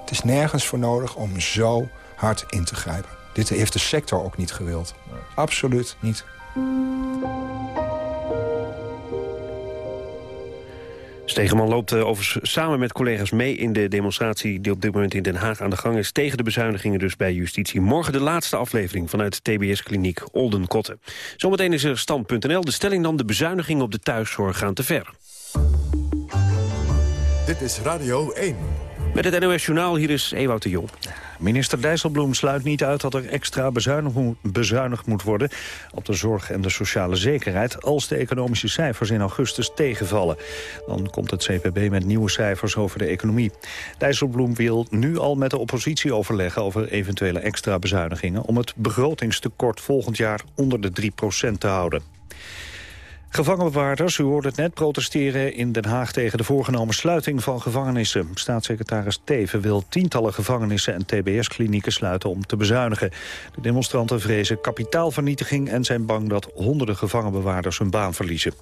Het is nergens voor nodig om zo hard in te grijpen. Dit heeft de sector ook niet gewild. Absoluut niet. Stegeman loopt uh, overigens samen met collega's mee in de demonstratie... die op dit moment in Den Haag aan de gang is... tegen de bezuinigingen dus bij justitie. Morgen de laatste aflevering vanuit TBS-kliniek Oldenkotten. Zometeen is er stand.nl. De stelling dan, de bezuinigingen op de thuiszorg gaan te ver. Dit is Radio 1. Met het NOS Journaal, hier is Ewout de Jong. Minister Dijsselbloem sluit niet uit dat er extra bezuinigd moet worden... op de zorg en de sociale zekerheid... als de economische cijfers in augustus tegenvallen. Dan komt het CPB met nieuwe cijfers over de economie. Dijsselbloem wil nu al met de oppositie overleggen... over eventuele extra bezuinigingen... om het begrotingstekort volgend jaar onder de 3% te houden. Gevangenbewaarders, u hoorde het net, protesteren in Den Haag tegen de voorgenomen sluiting van gevangenissen. Staatssecretaris Teven wil tientallen gevangenissen en tbs-klinieken sluiten om te bezuinigen. De demonstranten vrezen kapitaalvernietiging en zijn bang dat honderden gevangenbewaarders hun baan verliezen.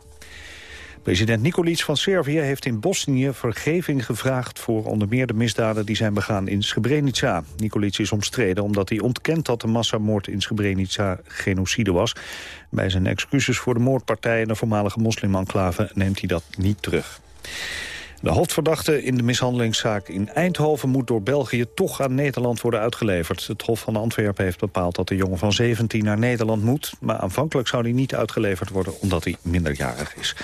President Nikolic van Servië heeft in Bosnië vergeving gevraagd... voor onder meer de misdaden die zijn begaan in Srebrenica. Nikolic is omstreden omdat hij ontkent dat de massamoord in Srebrenica genocide was. Bij zijn excuses voor de moordpartij en de voormalige moslimenclave neemt hij dat niet terug. De hoofdverdachte in de mishandelingszaak in Eindhoven moet door België toch aan Nederland worden uitgeleverd. Het Hof van Antwerpen heeft bepaald dat de jongen van 17 naar Nederland moet. Maar aanvankelijk zou hij niet uitgeleverd worden omdat hij minderjarig is.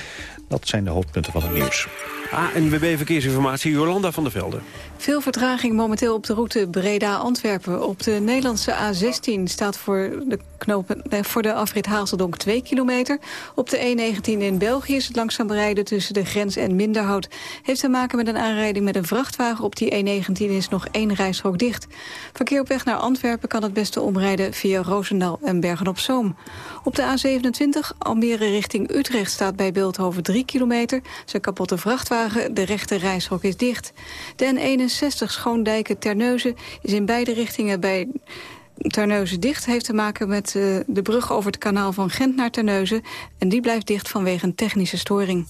Dat zijn de hoofdpunten van het nieuws. ANWB Verkeersinformatie, Jolanda van der Velde. Veel vertraging momenteel op de route Breda-Antwerpen. Op de Nederlandse A16 staat voor de, knopen, voor de afrit Hazeldonk 2 kilometer. Op de E19 in België is het langzaam rijden tussen de grens en Minderhout. Heeft te maken met een aanrijding met een vrachtwagen. Op die E19 is nog één rijstrook dicht. Verkeer op weg naar Antwerpen kan het beste omrijden via Roosendaal en Bergen-op-Zoom. Op de A27 Almere richting Utrecht staat bij Beeldhoven 3 kilometer. Zijn kapotte vrachtwagen, de rechte reishok is dicht. De N61 Schoondijken Terneuzen is in beide richtingen bij... Terneuzen dicht heeft te maken met uh, de brug over het kanaal van Gent naar Terneuzen. En die blijft dicht vanwege een technische storing.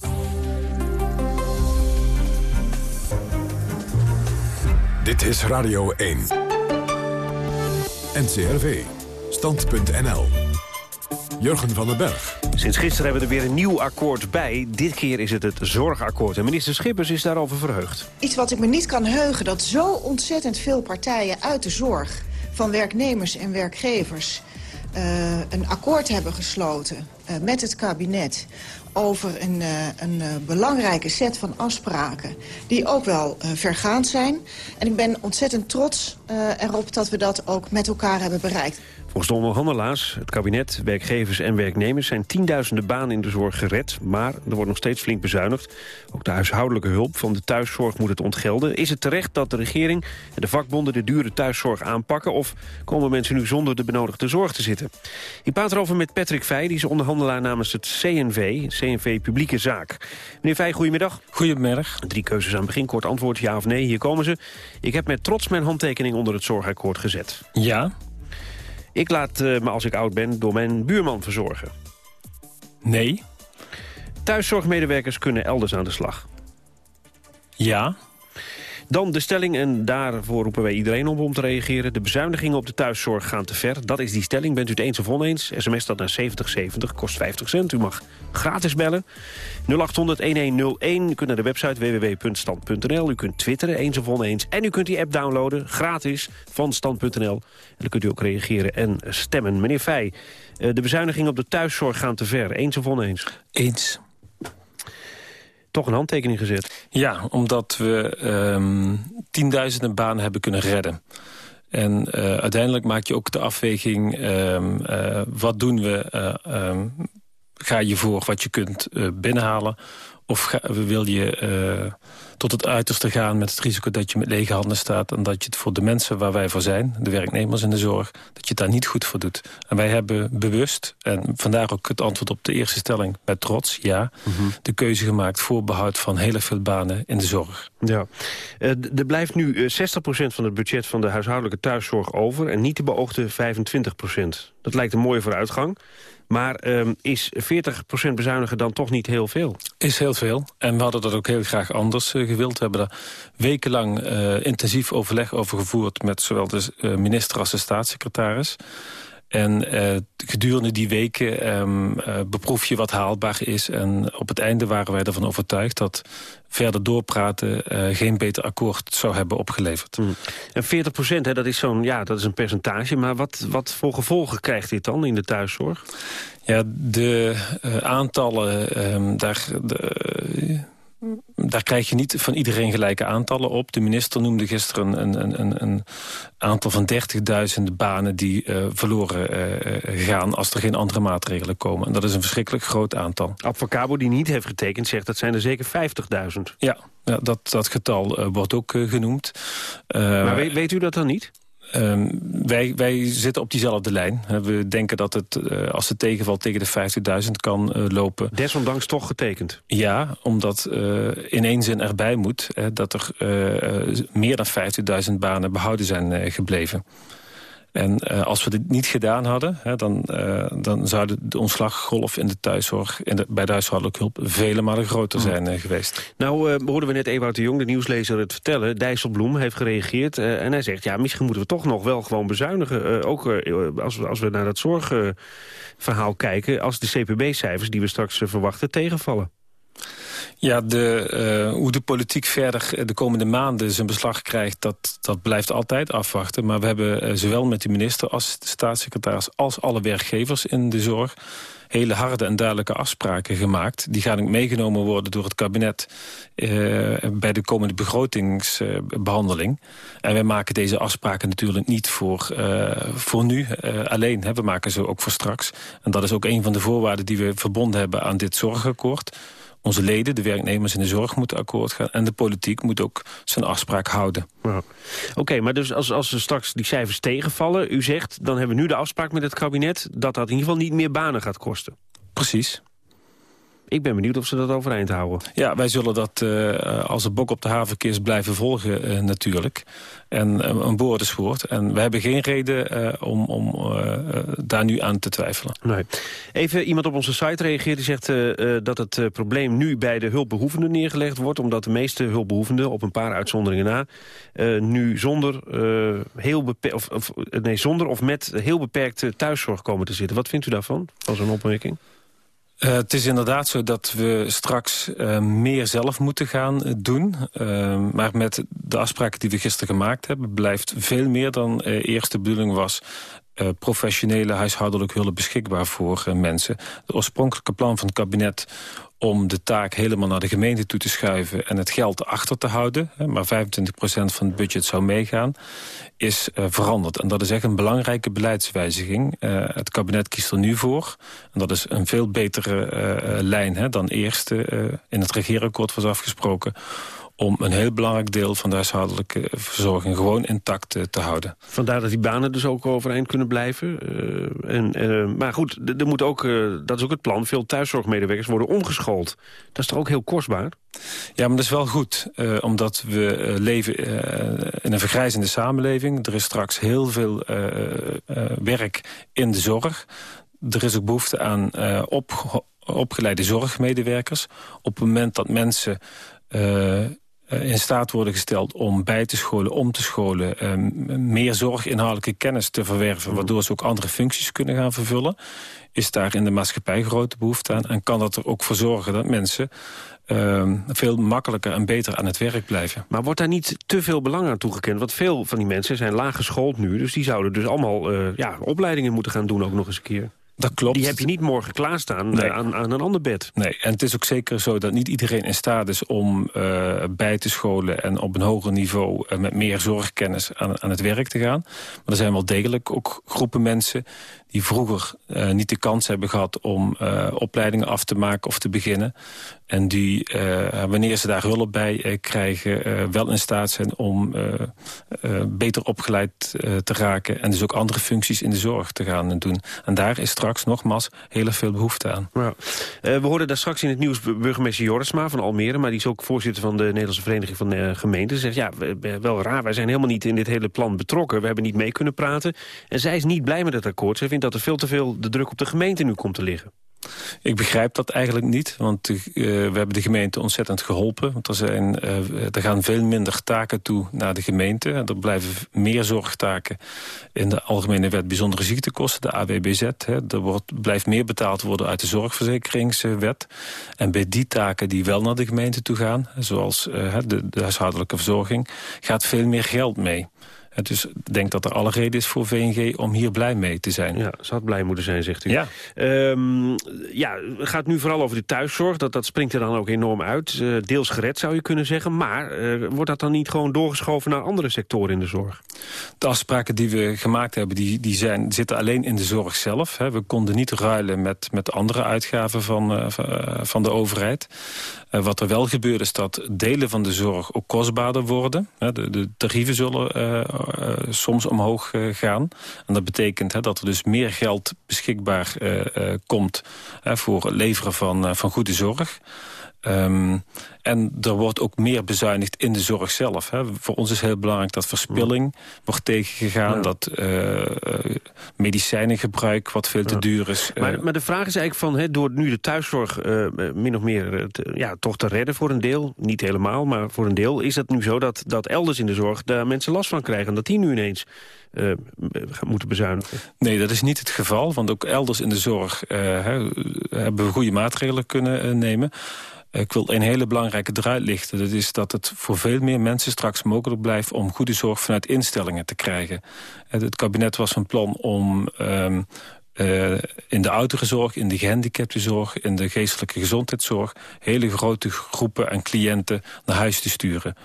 Dit is Radio 1. NCRV. Stand.nl. Jurgen van den Berg. Sinds gisteren hebben we er weer een nieuw akkoord bij. Dit keer is het het zorgakkoord. En minister Schippers is daarover verheugd. Iets wat ik me niet kan heugen, dat zo ontzettend veel partijen uit de zorg van werknemers en werkgevers uh, een akkoord hebben gesloten uh, met het kabinet over een, uh, een belangrijke set van afspraken die ook wel vergaand zijn. En ik ben ontzettend trots erop dat we dat ook met elkaar hebben bereikt. Volgens de onderhandelaars, het kabinet, werkgevers en werknemers... zijn tienduizenden banen in de zorg gered, maar er wordt nog steeds flink bezuinigd. Ook de huishoudelijke hulp van de thuiszorg moet het ontgelden. Is het terecht dat de regering en de vakbonden de dure thuiszorg aanpakken... of komen mensen nu zonder de benodigde zorg te zitten? Ik praat erover met Patrick Vij, die is onderhandelaar namens het CNV... CNV Publieke Zaak. Meneer Vij, goedemiddag. Goedemiddag. Drie keuzes aan het begin, kort antwoord ja of nee. Hier komen ze. Ik heb met trots mijn handtekening onder het zorgakkoord gezet. Ja. Ik laat uh, me als ik oud ben door mijn buurman verzorgen. Nee. Thuiszorgmedewerkers kunnen elders aan de slag. Ja. Dan de stelling, en daarvoor roepen wij iedereen op om te reageren. De bezuinigingen op de thuiszorg gaan te ver. Dat is die stelling. Bent u het eens of oneens? SMS dat naar 7070, kost 50 cent. U mag gratis bellen. 0800-1101. U kunt naar de website www.stand.nl. U kunt twitteren, eens of oneens. En u kunt die app downloaden, gratis, van stand.nl. En dan kunt u ook reageren en stemmen. Meneer Fij, eh, de bezuinigingen op de thuiszorg gaan te ver. Eens of oneens? Eens toch een handtekening gezet. Ja, omdat we um, tienduizenden banen hebben kunnen redden. En uh, uiteindelijk maak je ook de afweging, um, uh, wat doen we? Uh, um, ga je voor wat je kunt binnenhalen? Of ga, wil je tot het uiterste gaan met het risico dat je met lege handen staat... en dat je het voor de mensen waar wij voor zijn, de werknemers in de zorg... dat je het daar niet goed voor doet. En wij hebben bewust, en vandaar ook het antwoord op de eerste stelling... met trots, ja, mhm. de keuze gemaakt voor behoud van heel veel banen in de zorg. Ja. Uh, er blijft nu 60% eh, van het budget van de huishoudelijke thuiszorg over... en niet de beoogde 25%. Dat lijkt een mooie vooruitgang. Maar um, is 40% bezuinigen dan toch niet heel veel? Is heel veel. En we hadden dat ook heel graag anders uh, gewild. We hebben daar wekenlang uh, intensief overleg over gevoerd... met zowel de uh, minister als de staatssecretaris. En uh, gedurende die weken um, uh, beproef je wat haalbaar is. En op het einde waren wij ervan overtuigd dat verder doorpraten... Uh, geen beter akkoord zou hebben opgeleverd. Mm. En 40 procent, dat is zo'n ja, dat is een percentage. Maar wat, wat voor gevolgen krijgt dit dan in de thuiszorg? Ja, de aantallen, um, daar... De, daar krijg je niet van iedereen gelijke aantallen op. De minister noemde gisteren een, een, een aantal van 30.000 banen... die uh, verloren uh, gaan als er geen andere maatregelen komen. En dat is een verschrikkelijk groot aantal. Advocabo, die niet heeft getekend, zegt dat zijn er zeker 50.000. Ja, ja dat, dat getal wordt ook genoemd. maar weet, weet u dat dan niet? Um, wij, wij zitten op diezelfde lijn. We denken dat het, uh, als het tegenvalt tegen de 50.000 kan uh, lopen. Desondanks toch getekend? Ja, omdat uh, in één zin erbij moet... dat er meer dan 50.000 banen behouden zijn gebleven. En uh, als we dit niet gedaan hadden, hè, dan, uh, dan zou de, ontslaggolf in de thuiszorg, in de, bij de huishoudelijke hulp, vele malen groter zijn uh, geweest. Nou hoorden we net Ewout de Jong, de nieuwslezer, het vertellen. Dijsselbloem heeft gereageerd en hij zegt, ja, misschien moeten we toch nog wel gewoon bezuinigen. ook als, we, als we naar dat zorgverhaal kijken, als de CPB-cijfers die we straks verwachten tegenvallen. Ja, de, uh, hoe de politiek verder de komende maanden zijn beslag krijgt... dat, dat blijft altijd afwachten. Maar we hebben uh, zowel met de minister als de staatssecretaris... als alle werkgevers in de zorg hele harde en duidelijke afspraken gemaakt. Die gaan ook meegenomen worden door het kabinet uh, bij de komende begrotingsbehandeling. en wij maken deze afspraken natuurlijk niet voor, voor nu alleen. Hè. We maken ze ook voor straks. En dat is ook een van de voorwaarden die we verbonden hebben aan dit zorgakkoord onze leden, de werknemers in de zorg, moeten akkoord gaan. En de politiek moet ook zijn afspraak houden. Oké, maar dus als, als er straks die cijfers tegenvallen... u zegt, dan hebben we nu de afspraak met het kabinet... dat dat in ieder geval niet meer banen gaat kosten. Precies. Ik ben benieuwd of ze dat overeind houden. Ja, wij zullen dat uh, als een bok op de havenkist blijven volgen uh, natuurlijk. En uh, een woord En we hebben geen reden om, om daar nu aan te twijfelen. Nee. Even iemand op onze site reageert die zegt dat het probleem nu bij de hulpbehoevenden neergelegd wordt. Omdat de meeste hulpbehoevenden, op een paar uitzonderingen na, nu zonder, heel of, of, nee, zonder of met heel beperkte thuiszorg komen te zitten. Wat vindt u daarvan, van zo'n opmerking? Uh, het is inderdaad zo dat we straks uh, meer zelf moeten gaan uh, doen. maar met de afspraken die we gisteren gemaakt hebben... blijft veel meer dan eerst de bedoeling was... professionele huishoudelijke hulp beschikbaar voor mensen. Het oorspronkelijke plan van het kabinet om de taak helemaal naar de gemeente toe te schuiven... en het geld achter te houden, maar 25% van het budget zou meegaan... is uh, veranderd. En dat is echt een belangrijke beleidswijziging. Uh, het kabinet kiest er nu voor. En dat is een veel betere uh, lijn dan eerst in het regeerakkoord was afgesproken om een heel belangrijk deel van de huishoudelijke verzorging gewoon intact uh, te houden. Vandaar dat die banen dus ook overeind kunnen blijven. Uh, en, uh, maar goed, er moet ook, dat is ook het plan, veel thuiszorgmedewerkers worden omgeschoold. Dat is toch ook heel kostbaar? Ja, maar dat is wel goed, omdat we leven in een vergrijzende samenleving. Er is straks heel veel werk in de zorg. Er is ook behoefte aan op, opgeleide zorgmedewerkers. Op het moment dat mensen eh, in staat worden gesteld om bij te scholen, om te scholen... Um, meer zorginhoudelijke kennis te verwerven... waardoor ze ook andere functies kunnen gaan vervullen... is daar in de maatschappij grote behoefte aan. En kan dat er ook voor zorgen dat mensen... Uh, veel makkelijker en beter aan het werk blijven. Maar wordt daar niet te veel belang aan toegekend? Want veel van die mensen zijn laag geschoold nu... dus die zouden dus allemaal uh, ja, opleidingen moeten gaan doen ook nog eens een keer. Dat klopt. Die heb je niet morgen klaarstaan nee. aan, aan een ander bed. Nee, en het is ook zeker zo dat niet iedereen in staat is om uh, bij te scholen... en op een hoger niveau uh, met meer zorgkennis aan, aan het werk te gaan. Maar er zijn wel degelijk ook groepen mensen die vroeger uh, niet de kans hebben gehad om uh, opleidingen af te maken of te beginnen. En die, uh, wanneer ze daar hulp bij krijgen, wel in staat zijn om beter opgeleid te raken. En dus ook andere functies in de zorg te gaan doen. En daar is straks nogmaals heel veel behoefte aan. We hoorden daar straks in het nieuws burgemeester Jorisma van Almere. Maar die is ook voorzitter van de Nederlandse Vereniging van Gemeenten. Ze zegt, ja, wel raar, wij zijn helemaal niet in dit hele plan betrokken. We hebben niet mee kunnen praten. En zij is niet blij met het akkoord. Ze vindt dat er veel te veel de druk op de gemeente nu komt te liggen. Ik begrijp dat eigenlijk niet, want uh, we hebben de gemeente ontzettend geholpen. Want er, zijn, uh, er gaan veel minder taken toe naar de gemeente. Er blijven meer zorgtaken in de Algemene Wet Bijzondere Ziektekosten, de AWBZ. Hè. Er wordt, blijft meer betaald worden uit de zorgverzekeringswet. En bij die taken die wel naar de gemeente toe gaan, zoals uh, de, de huishoudelijke verzorging, gaat veel meer geld mee. Dus ik denk dat er alle reden is voor VNG om hier blij mee te zijn. Ja, ze had blij moeten zijn, zegt u. Ja. Um, ja, het gaat nu vooral over de thuiszorg. Dat, dat springt er dan ook enorm uit. Uh, deels gered zou je kunnen zeggen. Maar uh, wordt dat dan niet gewoon doorgeschoven naar andere sectoren in de zorg? De afspraken die we gemaakt hebben, die, die zijn, zitten alleen in de zorg zelf. Hè. We konden niet ruilen met, met andere uitgaven van, uh, van de overheid. wat er wel gebeurt is dat delen van de zorg ook kostbaarder worden. De, de tarieven zullen soms omhoog uh, gaan. En dat betekent hè, dat er dus meer geld beschikbaar uh, komt voor het leveren van, van goede zorg. Um, en er wordt ook meer bezuinigd in de zorg zelf. Hè. Voor ons is heel belangrijk dat verspilling wordt tegengegaan. Ja. Dat uh, medicijnengebruik wat veel te duur is. Maar, maar, de vraag is eigenlijk van, hè, door nu de thuiszorg uh, min of meer te, ja, toch te redden voor een deel. Niet helemaal, maar voor een deel. Is het nu zo dat, dat elders in de zorg daar mensen last van krijgen. Dat die nu ineens uh, moeten bezuinigen? Nee, dat is niet het geval. Want ook elders in de zorg hebben we goede maatregelen kunnen nemen. Ik wil een hele belangrijke eruit lichten. Dat is dat het voor veel meer mensen straks mogelijk blijft... om goede zorg vanuit instellingen te krijgen. Het kabinet was van plan om... Um, uh, in de ouderenzorg, in de gehandicaptenzorg... in de geestelijke gezondheidszorg... hele grote groepen en cliënten naar huis te sturen.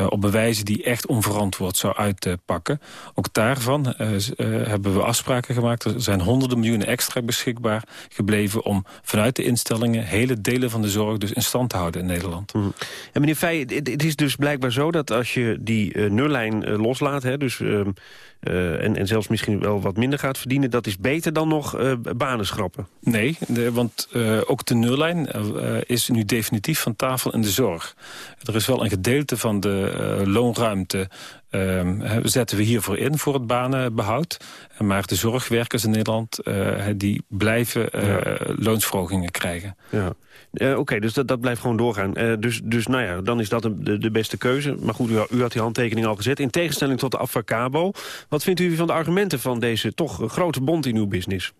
Uh, op een wijze die echt onverantwoord zou uitpakken. Ook daarvan uh, uh, hebben we afspraken gemaakt. Er zijn honderden miljoenen extra beschikbaar gebleven... om vanuit de instellingen hele delen van de zorg dus in stand te houden in Nederland. Mm. En meneer Feij, het is dus blijkbaar zo dat als je die nullijn loslaat... Hè, dus ehm, uh, en, en zelfs misschien wel wat minder gaat verdienen... dat is beter dan nog uh, banen schrappen. Nee, de, want uh, ook de nullijn is nu definitief van tafel in de zorg. Er is wel een gedeelte van de loonruimte... Ehm, zetten we hiervoor in, voor het banenbehoud. Maar de zorgwerkers in Nederland die blijven ja. loonsverhogingen krijgen. Ja. Uh, Oké, dus dat, dat blijft gewoon doorgaan. Uh, dus, dus nou ja, dan is dat de, de beste keuze. Maar goed, u, had die handtekening al gezet. In tegenstelling tot de Avacabo. Wat vindt u van de argumenten van deze toch grote bond in uw business?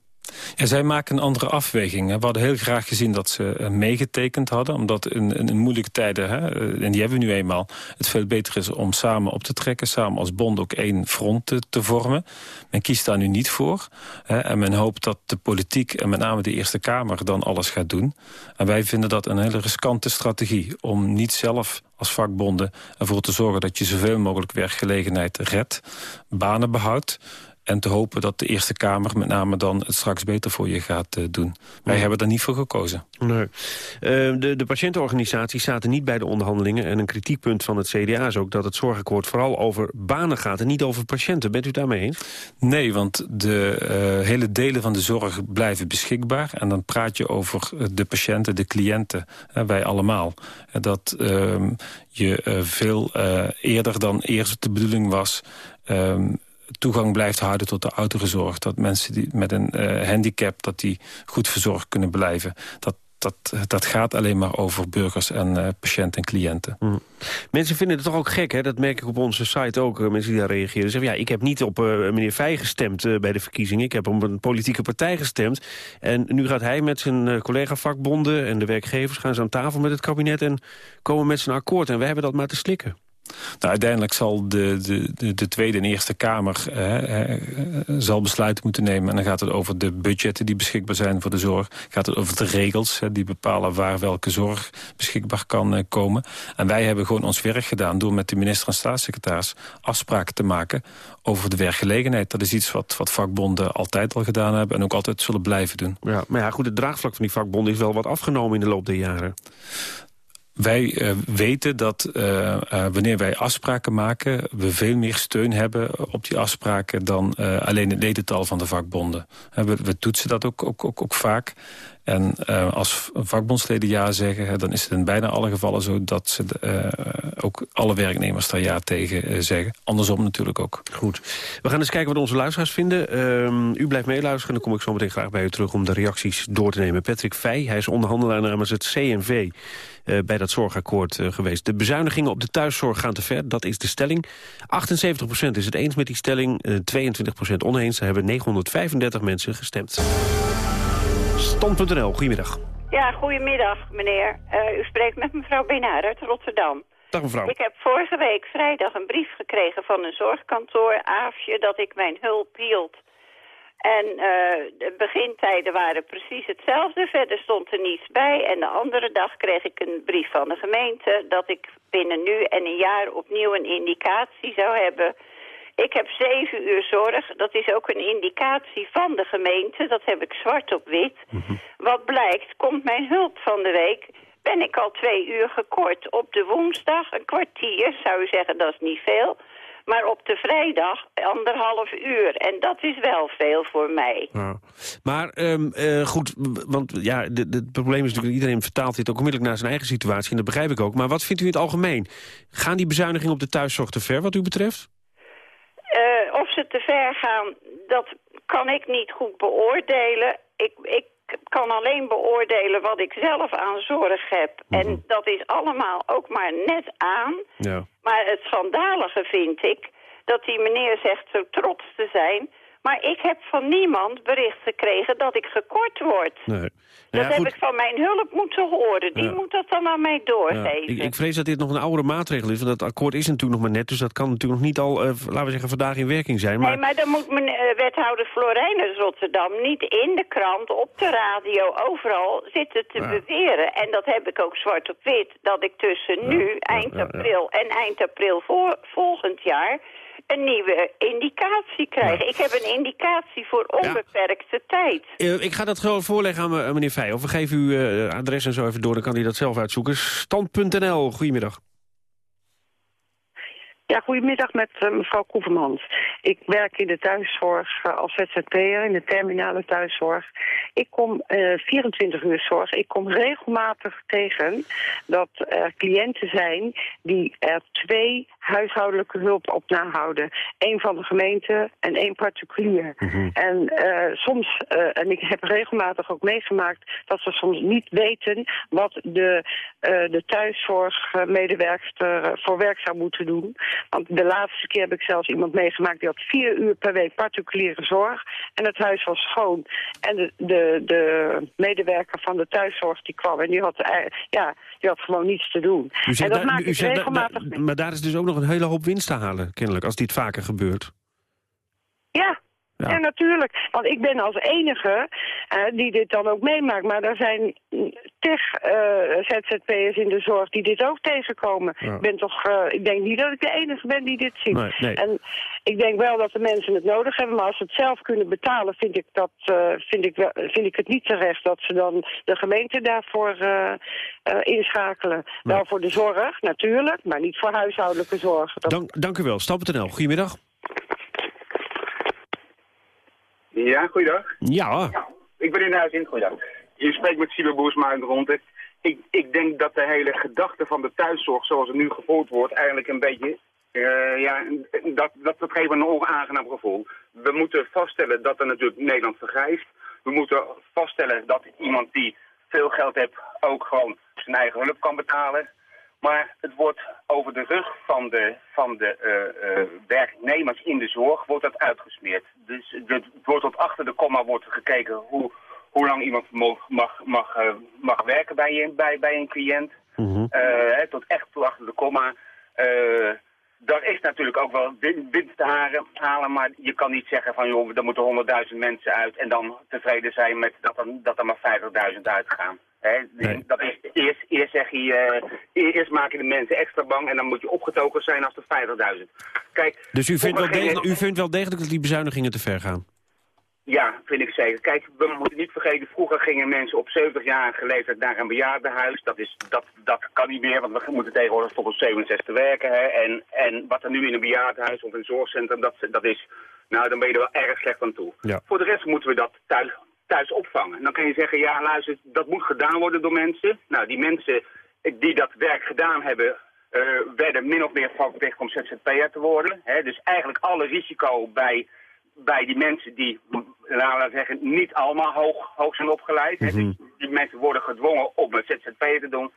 Zij maken een andere afweging. We hadden heel graag gezien dat ze eh, meegetekend hadden. Omdat in, moeilijke tijden, hè, eh, en die hebben we nu eenmaal... het veel beter is om samen op te trekken. Samen als bond ook één front te, te vormen. Men kiest daar nu niet voor. Hè, en men hoopt dat de politiek en met name de Eerste Kamer dan alles gaat doen. En wij vinden dat een hele riskante strategie. Om niet zelf als vakbonden ervoor te zorgen dat je zoveel mogelijk werkgelegenheid redt. Banen behoudt en te hopen dat de Eerste Kamer met name dan het straks beter voor je gaat uh, doen. Wij hebben daar niet voor gekozen. Nee. Uh, de, de patiëntenorganisaties zaten niet bij de onderhandelingen... en een kritiekpunt van het CDA is ook dat het zorgakkoord vooral over banen gaat... en niet over patiënten. Bent u daarmee eens? Nee, want de uh, hele delen van de zorg blijven beschikbaar... en dan praat je over de patiënten, de cliënten, wij allemaal. Dat ehm, je veel eerder dan eerst de bedoeling was... Um, toegang blijft houden tot de ouderenzorg. Dat mensen die met een uh, handicap dat die goed verzorgd kunnen blijven. Dat, dat, dat gaat alleen maar over burgers en uh, patiënten en cliënten. Mm. Mensen vinden het toch ook gek, hè? dat merk ik op onze site ook. Uh, mensen die daar reageren zeggen, ja, ik heb niet op meneer Vij gestemd bij de verkiezingen. Ik heb op een politieke partij gestemd. En nu gaat hij met zijn collega-vakbonden en de werkgevers... gaan ze aan tafel met het kabinet en komen met zijn akkoord. En wij hebben dat maar te slikken. Nou, uiteindelijk zal de, de, de, Tweede en Eerste Kamer eh, zal besluiten moeten nemen. En dan gaat het over de budgetten die beschikbaar zijn voor de zorg. Gaat het over de regels die bepalen waar welke zorg beschikbaar kan eh, komen. En wij hebben gewoon ons werk gedaan door met de minister en staatssecretaris afspraken te maken over de werkgelegenheid. Dat is iets wat, wat vakbonden altijd al gedaan hebben en ook altijd zullen blijven doen. Ja, maar ja, goed, het draagvlak van die vakbonden is wel wat afgenomen in de loop der jaren. Wij uh, weten dat uh, uh, wanneer wij afspraken maken... we veel meer steun hebben op die afspraken... dan alleen het ledental van de vakbonden. We, we, toetsen dat ook, ook, ook, vaak. En als vakbondsleden ja zeggen, dan is het in bijna alle gevallen zo... dat ze ook alle werknemers daar ja tegen zeggen. Andersom natuurlijk ook. Goed. We gaan eens kijken wat onze luisteraars vinden. Ehm, u blijft meeluisteren, dan kom ik zo meteen graag bij u terug... om de reacties door te nemen. Patrick Vij, hij is onderhandelaar namens het CNV... bij dat zorgakkoord geweest. De bezuinigingen op de thuiszorg gaan te ver, dat is de stelling. 78% is het eens met die stelling, 22% oneens. Daar hebben 935 mensen gestemd. Stand.nl, goedemiddag. Ja, goedemiddag meneer. Uh, u spreekt met mevrouw Benaar uit Rotterdam. Dag mevrouw. Ik heb vorige week vrijdag een brief gekregen van een zorgkantoor, Aafje, dat ik mijn hulp hield. En uh, de begintijden waren precies hetzelfde, verder stond er niets bij. En de andere dag kreeg ik een brief van de gemeente dat ik binnen nu en een jaar opnieuw een indicatie zou hebben ik heb zeven uur zorg. Dat is ook een indicatie van de gemeente. Dat heb ik zwart op wit. Mhm. Wat blijkt, komt mijn hulp van de week... ben ik al twee uur gekort. Op de woensdag een kwartier, zou u zeggen, dat is niet veel... Maar op de vrijdag anderhalf uur. En dat is wel veel voor mij. Ja. Maar um, uh, goed, want ja, het probleem is natuurlijk... iedereen vertaalt dit ook onmiddellijk naar zijn eigen situatie. En dat begrijp ik ook. Maar wat vindt u in het algemeen? Gaan die bezuinigingen op de thuiszorg te ver wat u betreft? Uh, of ze te ver gaan, dat kan ik niet goed beoordelen. Ik, ik kan alleen beoordelen wat ik zelf aan zorg heb. En mhm. dat is allemaal ook maar net aan. Ja. Maar het schandalige vind ik dat die meneer zegt zo trots te zijn... Maar ik heb van niemand bericht gekregen dat ik gekort word. Nee. dat heb ik van mijn hulp moeten horen. Die moet dat dan aan mij doorgeven. Ik, ik, vrees dat dit nog een oudere maatregel is. Want dat akkoord is natuurlijk nog maar net. Dus dat kan natuurlijk nog niet al, uh, laten we zeggen, vandaag in werking zijn. Maar... Nee, maar dan moet mijn uh, wethouder Florijnus Rotterdam niet in de krant, op de radio, overal zitten te beweren. En dat heb ik ook zwart op wit. Dat ik tussen nu, eind april en eind april voor, volgend jaar een nieuwe indicatie krijgen. Ik heb een indicatie voor onbeperkte tijd. Uh, ik ga dat gewoon voorleggen aan meneer Vij. Of we geven u uh, adres en zo even door, dan kan hij dat zelf uitzoeken. Stand.nl, goedemiddag. Ja, goedemiddag met uh, mevrouw Koevermans. Ik werk in de thuiszorg uh, als ZZP'er, in de terminale thuiszorg. Ik kom uh, eh, 24 uur zorg. Ik kom regelmatig tegen dat er cliënten zijn die er twee huishoudelijke hulp op nahouden. Eén van de gemeente en één particulier. Mhm. En eh, soms, eh, en ik heb regelmatig ook meegemaakt... dat ze soms niet weten wat de, eh, de thuiszorgmedewerkster voor werk zou moeten doen. Want de laatste keer heb ik zelfs iemand meegemaakt... die had vier uur per week particuliere zorg. En het huis was schoon. En de, de, de medewerker van de thuiszorg die kwam... en die had, ja, die had gewoon niets te doen. U zegt en dat maak u ik zegt daar- regelmatig maar daar is dus ook nog een hele hoop winst te halen, kennelijk, als dit vaker gebeurt. Ja. Ja. natuurlijk. Want ik ben als enige eh, die dit dan ook meemaakt. Maar er zijn tig eh, ZZP'ers in de zorg die dit ook tegenkomen. Ja. Ik, ben toch, eh, ik denk niet dat ik de enige ben die dit ziet. Nee, nee. En ik denk wel dat de mensen het nodig hebben. Maar als ze het zelf kunnen betalen, vind ik, dat, eh, vind ik, wel, vind ik het niet terecht dat ze dan de gemeente daarvoor inschakelen. Wel voor de zorg, natuurlijk, maar niet voor huishoudelijke zorg. Dat- Dank, dank u wel. Stam.nl, goedemiddag. Ja, goeiedag. Ja. Ik ben in huis in, goeiedag. Je spreekt met Siebe Boersma uit Ronte. Ik, ik denk dat de hele gedachte van de thuiszorg zoals het nu gevoerd wordt eigenlijk een beetje... eh, ja, dat, dat, dat geeft een onaangenaam gevoel. We moeten vaststellen dat er natuurlijk Nederland vergrijst. We moeten vaststellen dat iemand die veel geld heeft ook gewoon zijn eigen hulp kan betalen. Maar het wordt over de rug van de, van de eh, eh, werknemers in de zorg wordt dat uitgesmeerd. Dus het wordt tot achter de komma wordt gekeken hoe, hoe lang iemand mag, mag, mag, eh, mag werken bij, een- bij, bij een cliënt. Mhm. Eh, hè, tot echt tot achter de komma. Eh, daar is natuurlijk ook wel win- winst te haren- halen, maar je kan niet zeggen van joh, er moeten honderdduizend mensen uit en dan tevreden zijn met dat er, dat er maar 50.000 uitgaan. Dat is, eerst, eerst zeg je, eh, eerst maken de mensen extra bang en dan moet je opgetogen zijn als er 50.000. Kijk, Dus u vindt, wel degelijk, u vindt wel degelijk dat die bezuinigingen te ver gaan? Ja, vind ik zeker. Kijk, we moeten niet vergeten, vroeger gingen mensen op 70-jarige leeftijd naar een bejaardenhuis. Dat, is, dat, dat kan niet meer, want we moeten tegenwoordig tot op 67 werken. Hè. En, en wat er nu in een bejaardenhuis of een zorgcentrum, dat, dat is, nou dan ben je er wel erg slecht aan toe. Ja. Voor de rest moeten we dat thuis, thuis opvangen. Dan kan je zeggen, ja luister, dat moet gedaan worden door mensen. Nou, die mensen die dat werk gedaan hebben, eh, werden min of meer verplicht om ZZP'er te worden. Hè. Dus eigenlijk alle risico bij, bij die mensen die, laten we zeggen, niet allemaal hoog, hoog zijn opgeleid. Dus die mensen worden gedwongen om een ZZP'er te doen.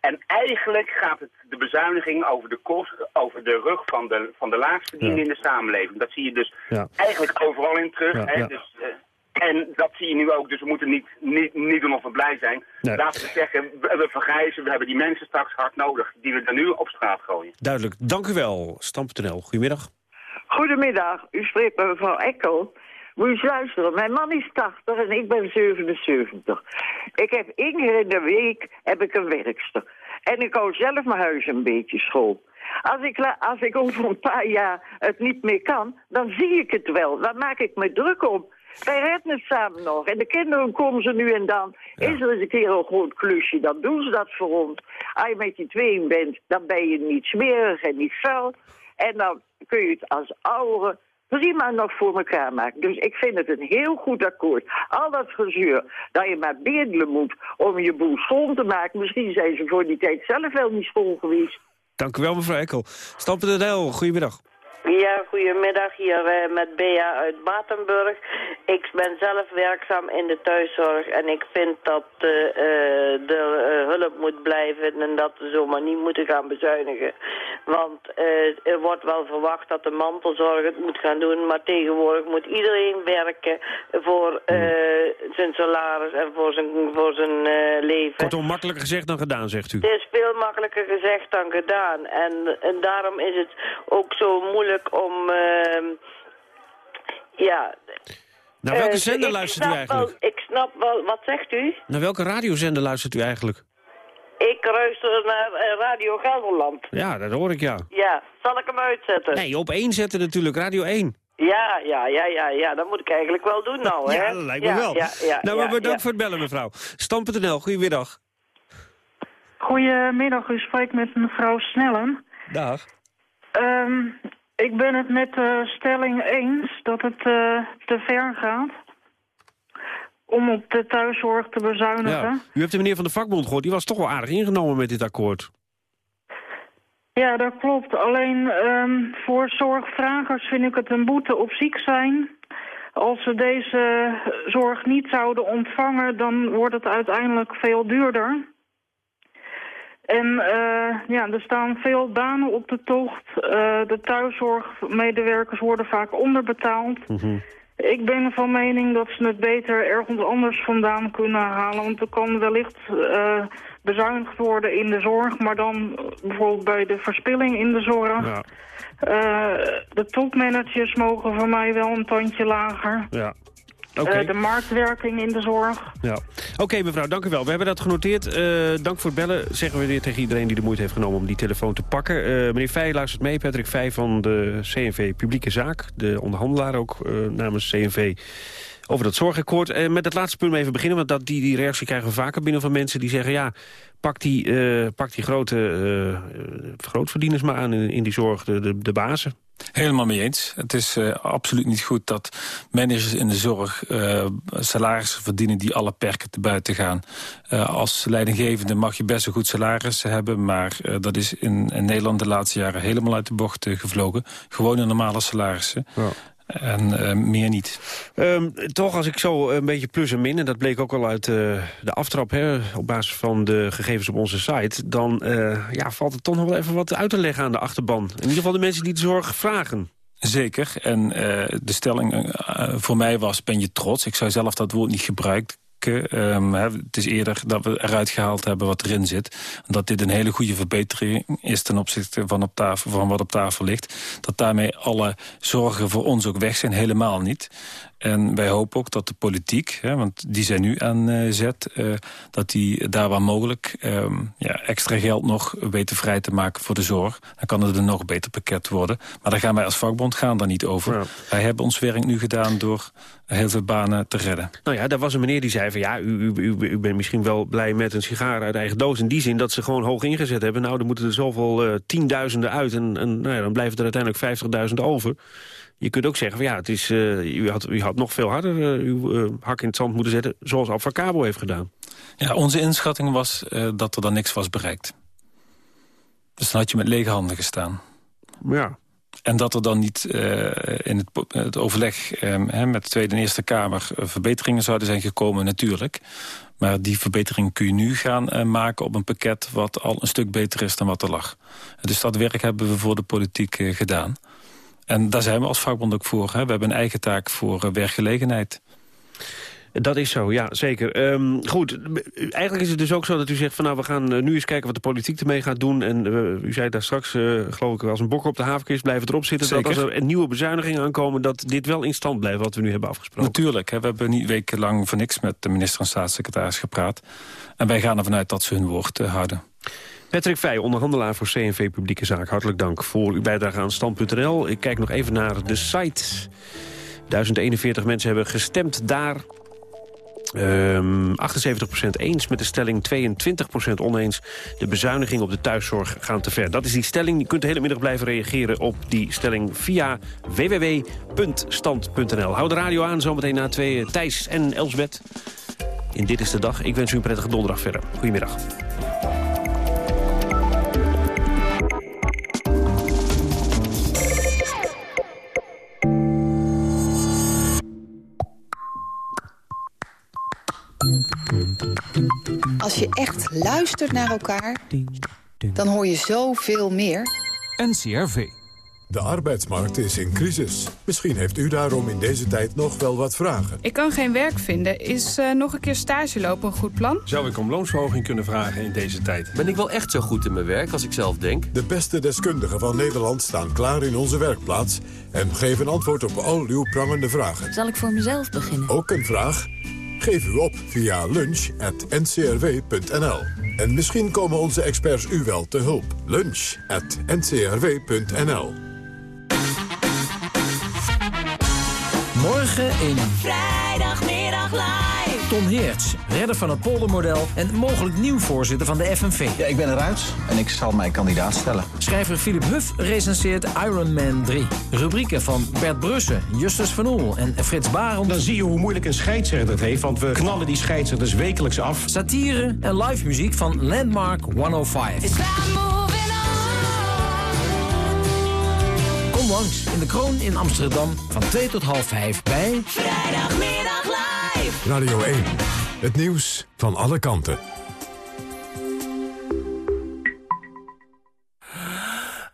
En eigenlijk gaat het de bezuiniging over de kost, over de rug van de, van de laagstverdienden in de samenleving. Dat zie je dus Ja. eigenlijk overal in terug. Ja, hè? ja. Dus, eh, en dat zie je nu ook, dus we moeten niet, niet, niet doen of we blij zijn. Nee. Laten we zeggen, we, vergrijzen, we hebben die mensen straks hard nodig die we er nu op straat gooien. Duidelijk. Dank u wel. Stam.nl, goedemiddag. Goedemiddag, u spreekt met mevrouw Ekkel. Moet je eens luisteren, mijn man is 80 en ik ben 77. Ik heb één keer in de week heb ik een werkster. En ik hou zelf mijn huis een beetje schoon. Als ik, als ik over een paar jaar het niet meer kan, dan zie ik het wel. Dan maak ik me druk om. Wij redden het samen nog. En de kinderen komen ze nu en dan. Is er eens een keer een groot klusje, dan doen ze dat voor ons. Als je met die tweeën bent, dan ben je niet smerig en niet vuil. En dan kun je het als ouderen prima nog voor elkaar maken. Dus ik vind het een heel goed akkoord. Al dat gezeur dat je maar bedelen moet om je boel schoon te maken. Misschien zijn ze voor die tijd zelf wel niet schoon geweest. Dank u wel, mevrouw Ekkel. Stam.nl, goedemiddag. Ja, goedemiddag hier eh, met Bea uit Batenburg. Ik ben zelf werkzaam in de thuiszorg en ik vind dat eh, eh, de eh, hulp moet blijven en dat we zomaar niet moeten gaan bezuinigen. Want er wordt wel verwacht dat de mantelzorg het moet gaan doen, maar tegenwoordig moet iedereen werken voor eh, zijn salaris en voor zijn, voor zijn leven. Kortom, makkelijker gezegd dan gedaan, zegt u. Het is veel makkelijker gezegd dan gedaan. En, en daarom is het ook zo moeilijk om... ehm, ja... Naar welke eh, zender ik luistert u eigenlijk? Wel, ik snap wel... Wat zegt u? Naar welke radiozender luistert u eigenlijk? Ik luister naar eh, Radio Gelderland. Ja, dat hoor ik, ja. Ja, zal ik hem uitzetten? Nee, op één zetten natuurlijk, Radio 1. Ja, ja, ja, ja, ja. Dat moet ik eigenlijk wel doen nou, hè? Ja, dat lijkt me Ja, wel. Ja, ja, nou, ja, maar bedankt ja. voor het bellen, mevrouw. Stam.nl, goedemiddag. Goedemiddag, u spreekt met mevrouw Snellen. Dag. Ehm, ik ben het met de stelling eens dat het eh, te ver gaat om op de thuiszorg te bezuinigen. Ja. U hebt de meneer van de vakbond gehoord, die was toch wel aardig ingenomen met dit akkoord. Ja, dat klopt. Alleen ehm, voor zorgvragers vind ik het een boete op ziek zijn. Als ze deze zorg niet zouden ontvangen, dan wordt het uiteindelijk veel duurder. En eh, ja, er staan veel banen op de tocht. Eh, de thuiszorgmedewerkers worden vaak onderbetaald. Ik ben van mening dat ze het beter ergens anders vandaan kunnen halen. Want er kan wellicht uh, bezuinigd worden in de zorg... maar dan bijvoorbeeld bij de verspilling in de zorg. Ja. de topmanagers mogen voor mij wel een tandje lager. Ja. Okay. de marktwerking in de zorg. Ja. Oké mevrouw, dank u wel. We hebben dat genoteerd. dank voor het bellen. Zeggen we weer tegen iedereen die de moeite heeft genomen om die telefoon te pakken. meneer Feij luistert mee. Patrick Feij van de CNV Publieke Zaak. De onderhandelaar ook namens CNV over dat zorgakkoord. Uh, met het laatste punt even beginnen, want dat, die, die reactie krijgen we vaker binnen van mensen die zeggen... ja, pak die, pak die grote grootverdieners maar aan in, in die zorg, de, de, de bazen. Helemaal mee eens. Het is uh, absoluut niet goed dat managers in de zorg uh, salarissen verdienen die alle perken te buiten gaan. Uh, als leidinggevende mag je best een goed salaris hebben, maar dat is in, in, Nederland de laatste jaren helemaal uit de bocht gevlogen. Gewoon een normale salarissen. Ja. En uh, meer niet. Um, toch, als ik zo een beetje plus en min... en dat bleek ook al uit uh, de aftrap... Hè, op basis van de gegevens op onze site... dan uh, ja, valt er toch nog wel even wat uit te leggen aan de achterban. In ieder geval de mensen die de zorg vragen. Zeker. En de stelling voor mij was, ben je trots? Ik zou zelf dat woord niet gebruiken. Um, het is eerder dat we eruit gehaald hebben wat erin zit. Dat dit een hele goede verbetering is ten opzichte van, op tafel, van wat op tafel ligt. Dat daarmee alle zorgen voor ons ook weg zijn, helemaal niet. En wij hopen ook dat de politiek, hè, want die zijn nu aan uh, zet... Uh, dat die daar waar mogelijk um, ja, extra geld nog weten vrij te maken voor de zorg. Dan kan het een nog beter pakket worden. Maar daar gaan wij als vakbond gaan daar niet over. Ja. Wij hebben ons werk nu gedaan door heel veel banen te redden. Nou ja, daar was een meneer die zei van ja, u, u, u, bent misschien wel blij met een sigaar uit eigen doos. In die zin dat ze gewoon hoog ingezet hebben. Nou, dan moeten er zoveel uh, tienduizenden uit en, en nou ja, dan blijven er uiteindelijk 50.000 over. Je kunt ook zeggen, van, ja, het is, uh, u, had, u had nog veel harder uh, uw uh, hak in het zand moeten zetten... zoals Alfa Cabo heeft gedaan. Ja, onze inschatting was dat er dan niks was bereikt. Dus dan had je met lege handen gestaan. Ja. En dat er dan niet in het, het overleg ehm, met de Tweede en Eerste Kamer... verbeteringen zouden zijn gekomen, natuurlijk. Maar die verbetering kun je nu gaan maken op een pakket... wat al een stuk beter is dan wat er lag. Dus dat werk hebben we voor de politiek gedaan. En daar zijn we als vakbond ook voor. Hè. We hebben een eigen taak voor uh, werkgelegenheid. Dat is zo, ja, zeker. Um, goed, eigenlijk is het dus ook zo dat u zegt... van nou, we gaan uh, nu eens kijken wat de politiek ermee gaat doen. En uh, u zei daar straks, uh, geloof ik, als een bok op de havenkist blijven erop zitten... Zeker. dat als er nieuwe bezuinigingen aankomen... dat dit wel in stand blijft wat we nu hebben afgesproken. Natuurlijk, hè, we hebben niet wekenlang voor niks met de minister en staatssecretaris gepraat. En wij gaan ervan uit dat ze hun woord houden. Patrick Vij, onderhandelaar voor CNV Publieke Zaak. Hartelijk dank voor uw bijdrage aan Stand.nl. Ik kijk nog even naar de site. 1041 mensen hebben gestemd daar. Um, 78% eens met de stelling, 22% oneens. De bezuiniging op de thuiszorg gaan te ver. Dat is die stelling. Je kunt de hele middag blijven reageren op die stelling via www.stand.nl. Hou de radio aan, zometeen na twee Thijs en Elsbeth. In Dit is de Dag. Ik wens u een prettige donderdag verder. Goedemiddag. Als je echt luistert naar elkaar, dan hoor je zoveel meer. NCRV. De arbeidsmarkt is in crisis. Misschien heeft u daarom in deze tijd nog wel wat vragen. Ik kan geen werk vinden. Is uh, nog een keer stage lopen een goed plan? Zou ik om loonsverhoging kunnen vragen in deze tijd? Ben ik wel echt zo goed in mijn werk als ik zelf denk? De beste deskundigen van Nederland staan klaar in onze werkplaats... en geven antwoord op al uw prangende vragen. Zal ik voor mezelf beginnen? Ook een vraag? Geef u op via lunch.ncrw.nl. En misschien komen onze experts u wel te hulp. Lunch.ncrw.nl Morgen in... Vrijdagmiddag live. Ton Heerts, redder van het poldermodel en mogelijk nieuw voorzitter van de FNV. Ja, ik ben eruit en ik zal mij kandidaat stellen. Schrijver Philip Huff recenseert Iron Man 3. Rubrieken van Bert Brussen, Justus van Oel en Frits Barend. Dan zie je hoe moeilijk een scheidsrechter het heeft, want we knallen die scheidsrechters wekelijks af. Satire en live muziek van Landmark 105. langs in de Kroon in Amsterdam van 2 tot half 5 bij... Vrijdagmiddag live. Radio 1. Het nieuws van alle kanten.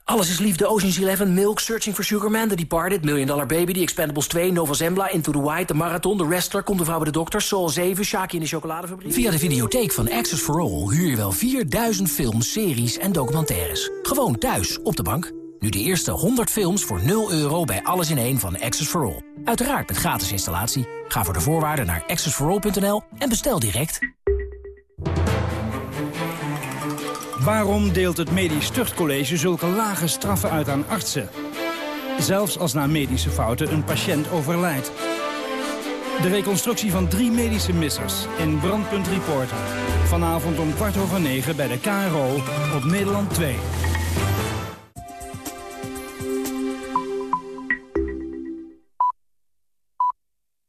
Alles is liefde, Ocean's Eleven, Milk, Searching for Sugar Man, The Departed, Million Dollar Baby, The Expendables 2, Nova Zembla, Into the White, The Marathon, The Wrestler, Komt de Vrouw bij de Dokter, Soul 7, Shaki in de Chocoladefabriek. Via de videotheek van Access for All huur je wel 4000 films, series en documentaires. Gewoon thuis, op de bank. Nu de eerste 100 films voor 0 euro bij Alles in één van Access for All. Uiteraard met gratis installatie. Ga voor de voorwaarden naar accessforall.nl en bestel direct. Waarom deelt het Medisch Tuchtcollege zulke lage straffen uit aan artsen? Zelfs als na medische fouten een patiënt overlijdt. De reconstructie van drie medische missers in Brandpunt Reporter. Vanavond om kwart over negen bij de KRO op Nederland 2.